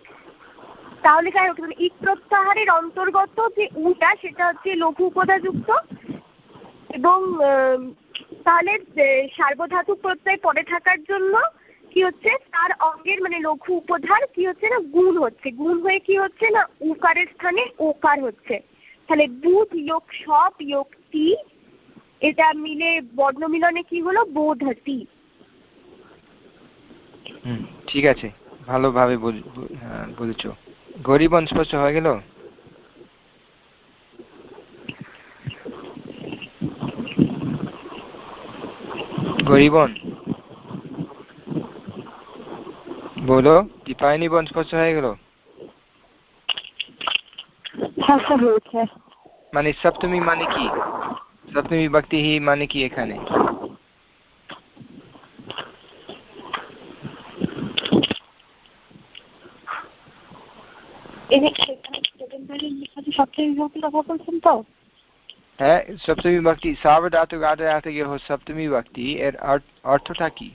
তাহলে যাই হোক ঈদ প্রত্যাহারের অন্তর্গত যে উটা, সেটা হচ্ছে লঘু উপধাযুক্ত এবং তাহলে সার্বধাতু প্রত্যয় পরে থাকার জন্য কি হচ্ছে, তার অঙ্গের মানে লঘু উপধার কি হচ্ছে না, গুণ হচ্ছে। গুণ হয়ে কি হচ্ছে না, উকারের স্থানে ওকার হচ্ছে। তাহলে বুধ যোগ সব যোগ টি এটা মিলে বর্ণমিলনে কি হলো? বোধতি ঠিক আছে। ভালোভাবে বুঝেছ। গরিবন স্পষ্ট হয়ে গেল? গরিবন। বলো দীপায়নি বন স্পষ্ট হয়ে গেল মানে সপ্তমী মানে কি? সপ্তমী ভক্তি মানে কি এখানে হ্যাঁ সপ্তমী ভক্তি সার্বধাতুক আধাতুক সপ্তমী ভক্তি এর অর্থটা কি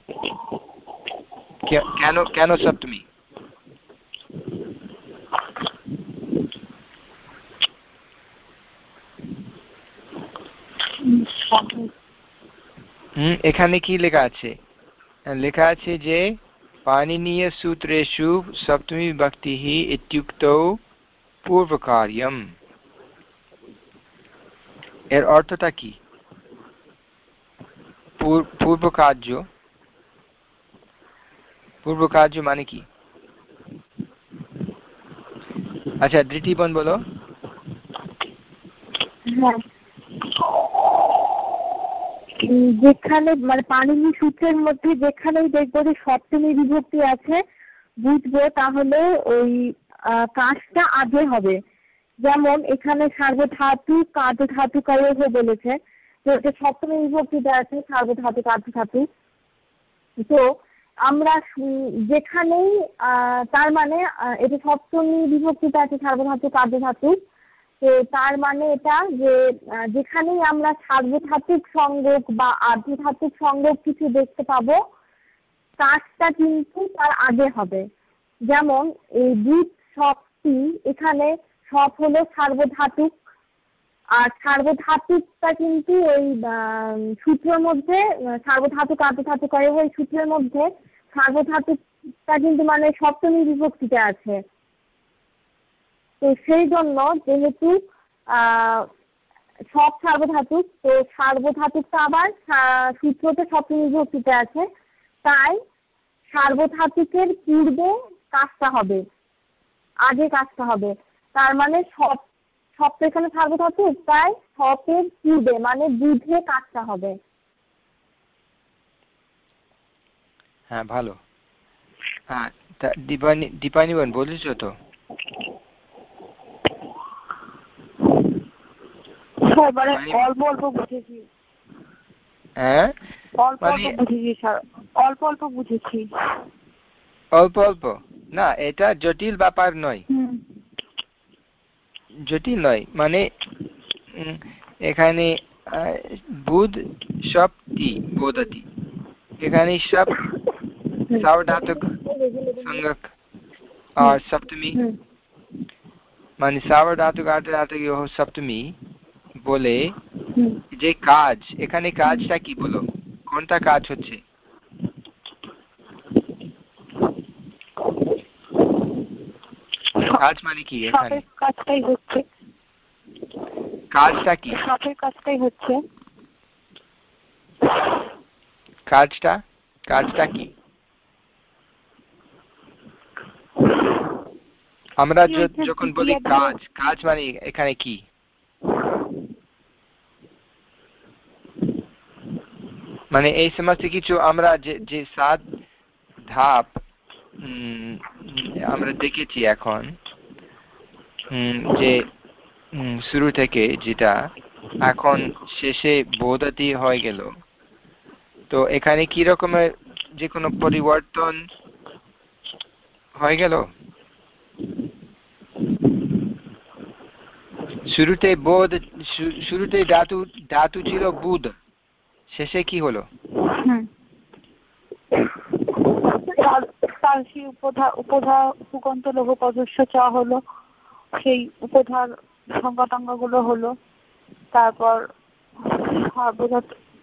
কেন কেন সপ্তমী এখানে কি লেখা আছে? হ্যাঁ, লেখা আছে যে পাণিনীয়সূত্রেষু সপ্তমীবিভক্তিः পূর্ব কার্যম এর অর্থটা কি? পূর্ব পূর্বকার্য। পূর্বকার্য মানে কি? আচ্ছা দৃষ্টিবন বলো। হ্যাঁ। যেখানে মানে পানিনি সূত্রের মধ্যে যেখানেই দেখব যে সপ্তমী বিভক্তি আছে, বুঝব তাহলে ওই কাজটা আগে হবে। যেমন এখানে সার্বধাতু কাজ ধাতু কারও বলেছে, যে সপ্তমী বিভক্তিতে আছে সার্বধাতু ধাতু তো আমরা যেখানেই তার মানে এটা সপ্তমী বিভক্তিটা আছে সার্বধাতু কার্য ধাতু তো তার মানে এটা যে যেখানেই আমরা সার্বধাতুক সংযোগ বা আর্ধধাতুক সংযোগ কিছু দেখতে পাবো, কাজটা কিন্তু তার আগে হবে। যেমন এই দুধ সবটি এখানে সব হলো সার্বধাতুক, আর সার্বধাতুকটা কিন্তু ওই সূত্রের মধ্যে, সার্বধাতুক আর্ধধাতুক ওই সূত্রের মধ্যে, সার্বধাতুকটা কিন্তু মানে সপ্তমী বিভক্তিতে আছে। তো সেই জন্য যেহেতু সব সার্বধাতুক, তো সার্বধাতুকটা আবার সূত্রতে সপ্তমী বিভক্তিতে আছে। তাই সার্বধাতুকের পূর্বে কাজটা হবে, আগে কাজটা হবে। তার মানে সব সব তো এখানে সার্বধাতুক, তাই সপের পূর্বে মানে বুধে কাজটা হবে। হ্যাঁ ভালো। হ্যাঁ দীপানি, দীপানিবন বলেছ তো? জটিল ব্যাপার নয়। জটিল নয় মানে এখানে বুধ সপ্তি বোধতি। এখানে সব সাবধাতুক সংজ্ঞক। আর সপ্তমী? মানে সাবধাতুক আটে সপ্তমী? বলে যে কাজ এখানে কাজটা কি বলো? কোনটা কাজ হচ্ছে? কাজ মানে কি এখানে? কাজটাই হচ্ছে। কাজটা কি? সাপের কাজটাই হচ্ছে। কাজটা? কাজটা কি? আমরা যখন বলি কাজ কাজ মানে এখানে কি? মানে এই সমস্ত কিছু আমরা যে যে সাত ধাপ আমরা দেখেছি এখন যে শুরু থেকে যেটা এখন শেষে বোধাতি হয়ে গেল। তো এখানে কি রকমের যে কোনো পরিবর্তন হয়ে গেল? শুরুতে বোধ শুরুতে ধাতু ধাতু ছিল বুধ। শেষে কি হলো? সেই উপধা উপধা সুকন্ত লঘু পদস্য চ হলো। সেই উপধার সংজ্ঞাটাঙ্গগুলো হলো। তারপর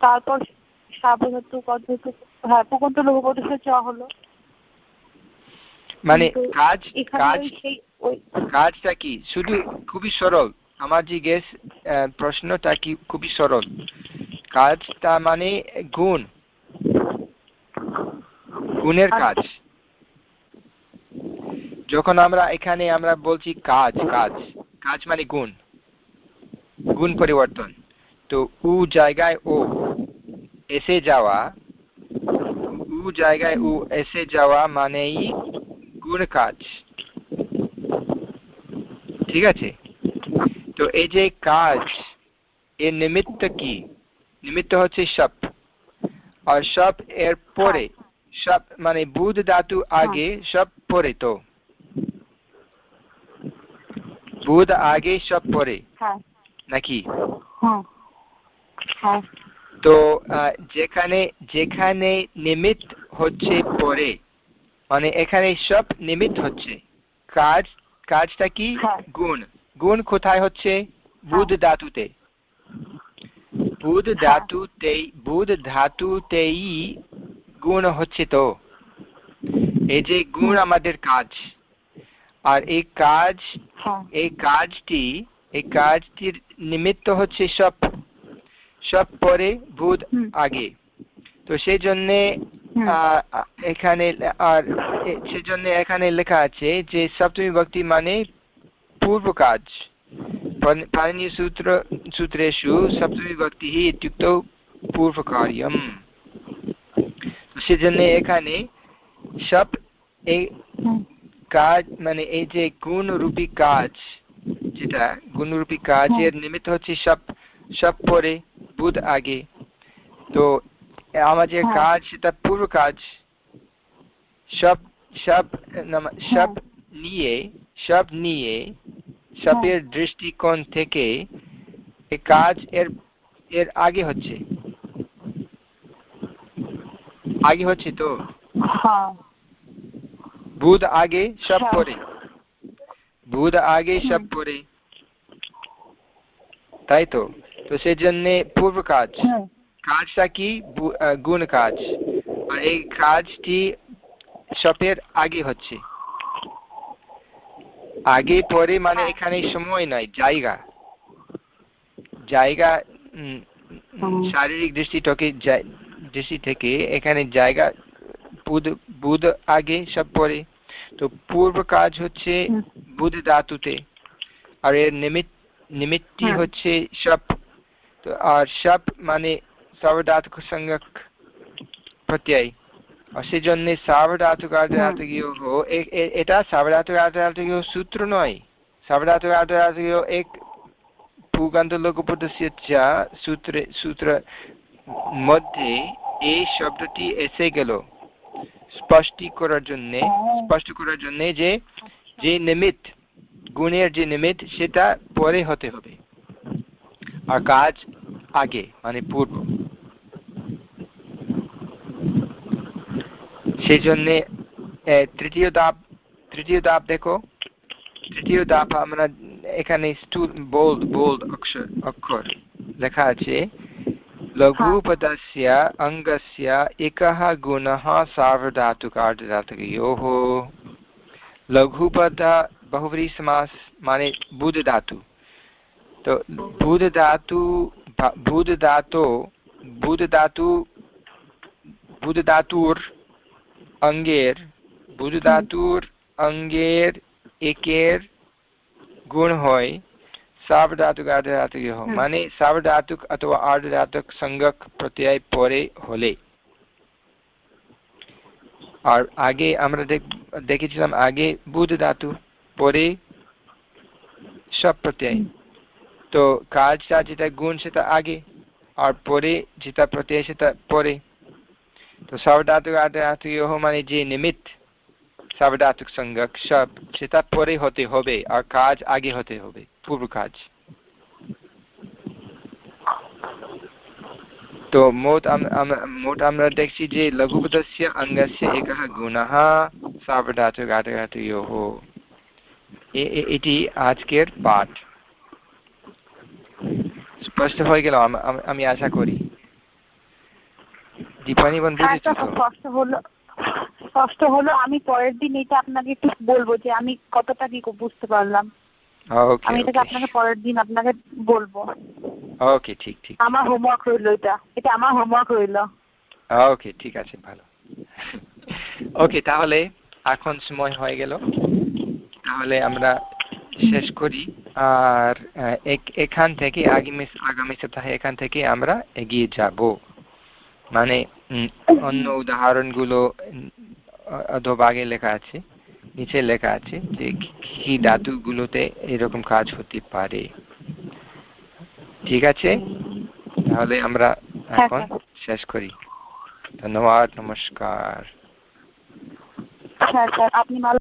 তারপর হ্যাঁ লঘু পদস্য চ হলো। মানে কাজ কাজ কাজটা কি? শুধু খুবই সরল? আমার জিজ্ঞেস প্রশ্নটা কি খুবই সরল? কাজ কাজটা মানে গুণ। গুণের কাজ। যখন আমরা এখানে আমরা বলছি কাজ কাজ কাজ মানে গুণ। গুণ পরিবর্তন। তো উ জায়গায় ও, এসে যাওয়া, উ জায়গায় উ এসে যাওয়া মানেই গুণ কাজ। ঠিক আছে? তো এই যে কাজ এর নিমিত্ত কি? নিমিত্ত হচ্ছে সপ আর সপ এর পরে সব মানে বুধ ধাতু আগে সব পরে তো। বুধ আগে সব পরে। নাকি? তো যেখানে যেখানে নিমিত হচ্ছে পরে মানে এখানে সব নিমিত হচ্ছে। কাজ কাজটা কি? গুণ। গুণ কোথায় হচ্ছে? বুধ ধাতুতে। বুধ ধাতুতেই বুধ ধাতুতেই গুণ হচ্ছে তো। এই যে গুণ আমাদের কাজ। আর এই কাজ এই কাজটি এই কাজটির নিমিত্ত হচ্ছে সব। সব পরে বুধ আগে। তো সেই জন্যে এখানে আর সেজন্য এখানে লেখা আছে যে সপ্তমী ভক্তি মানে পূর্ব কাজ পাণিনীয় সূত্র সূত্রেষু সপ্তমী ভক্তি ইত্যুক্তौ পূর্বকার্যম সেজন্য এখানে সব এই কাজ মানে এই যে গুণরূপী কাজ যেটা গুণরূপী কাজের নিমিত্ত হচ্ছে সব সব পরে বুধ আগে তো আমাদের কাজ সেটা পূর্ব কাজ সব সব সব নিয়ে সব নিয়ে সবের দৃষ্টিকোণ থেকে কাজ এর এর আগে হচ্ছে। আগে হচ্ছে তো? বুধ আগে সব পরে। বুধ আগে সব পরে। তাই তো? তো সেজন্য পূর্ব কাজ। কাজটা কি? গুণ কাজ। আর এই কাজটি সপের আগে হচ্ছে। আগে পরে মানে এখানে সময় নয় জায়গা। জায়গা শারীরিক দৃষ্টি থেকে দৃষ্টি থেকে এখানে জায়গা বুধ বুধ আগে সব পরে। তো পূর্ব কাজ হচ্ছে বুধ ধাতুতে। আর এর নিমিত্ত নিমিত্তি হচ্ছে সব। তো আর সব মানে সব সর্বধাতুক সংজ্ঞক প্রত্যয়। সেজন্য এটা সূত্র নয় এক ভূগান্ত সূত্রে সূত্র মধ্যে এই শব্দটি এসে গেল স্পষ্ট করার জন্য স্পষ্ট করার জন্য যে যে নিমিত গুণের যে নিমিত সেটা পরে হতে হবে। আর কাজ আগে মানে পূর্ব। সেই জন্যে তৃতীয় ধাপ তৃতীয় ধাপ দেখো তৃতীয় ধাপ আমরা এখানে বোল্ড বোল্ড অক্ষর অক্ষর লেখা আছে लघुपदस्य अङ्गस्य एकः गुणः सार्वधातुकार्धधातुकयोः लघुपद बहुव्री समास माने बुध धातु तो बुध धातु बुध धातु बुध धातु बुध धातुर বুধ ধাতুর অঙ্গের একের গুণ হয় সাবধাতুক আর্ধধাতুক মানে সাবধাতুক অথবা আর্ধধাতুক সংজ্ঞক প্রত্যয় পরে হলে আর আগে আমরা দেখেছিলাম আগে বুধ ধাতু পরে সব প্রত্যয় তো কাজটা যেটা গুণ সেটা আগে আর পরে যেটা প্রত্যয় সেটা পরে তো সাবধাতুক আর্ধধাতুক মানে যে নিমিত্ত সাবধাতুক সংজ্ঞক সব সেটা পরে হতে হবে আর কাজ আগে হতে হবে পূর্ব কাজ তো মোট মোট আমরা দেখছি যে লঘুপদস্য অঙ্গস্য একः গুণः সাবধাতুকাতঘাতয়োः এটি আজকের পাঠ স্পষ্ট হয়ে গেল আমি আশা করি দীপানি স্পষ্ট হলো স্পষ্ট হলো আমি পরের দিন এটা আপনাকে একটু বলব যে আমি কতটা কি বুঝতে পারলাম। আমি এটাকে আপনাকে পরের দিন আপনাকে বলব। ওকে ঠিক ঠিক। আমার হোমওয়ার্ক রইল এটা। এটা আমার হোমওয়ার্ক রইল। ওকে ঠিক আছে ভালো। ওকে তাহলে এখন সময় হয়ে গেল। তাহলে আমরা শেষ করি। আর এখান থেকে আগামী আগামী সপ্তাহে এখান থেকে আমরা এগিয়ে যাব। মানে অন্য উদাহরণগুলো অধোভাগে লেখা আছে? নিচে লেখা আছে যে কি ধাতুগুলোতে এরকম কাজ হতে পারে। ঠিক আছে? তাহলে আমরা এখন শেষ করি। ধন্যবাদ নমস্কার। হ্যাঁ আপনি ভালো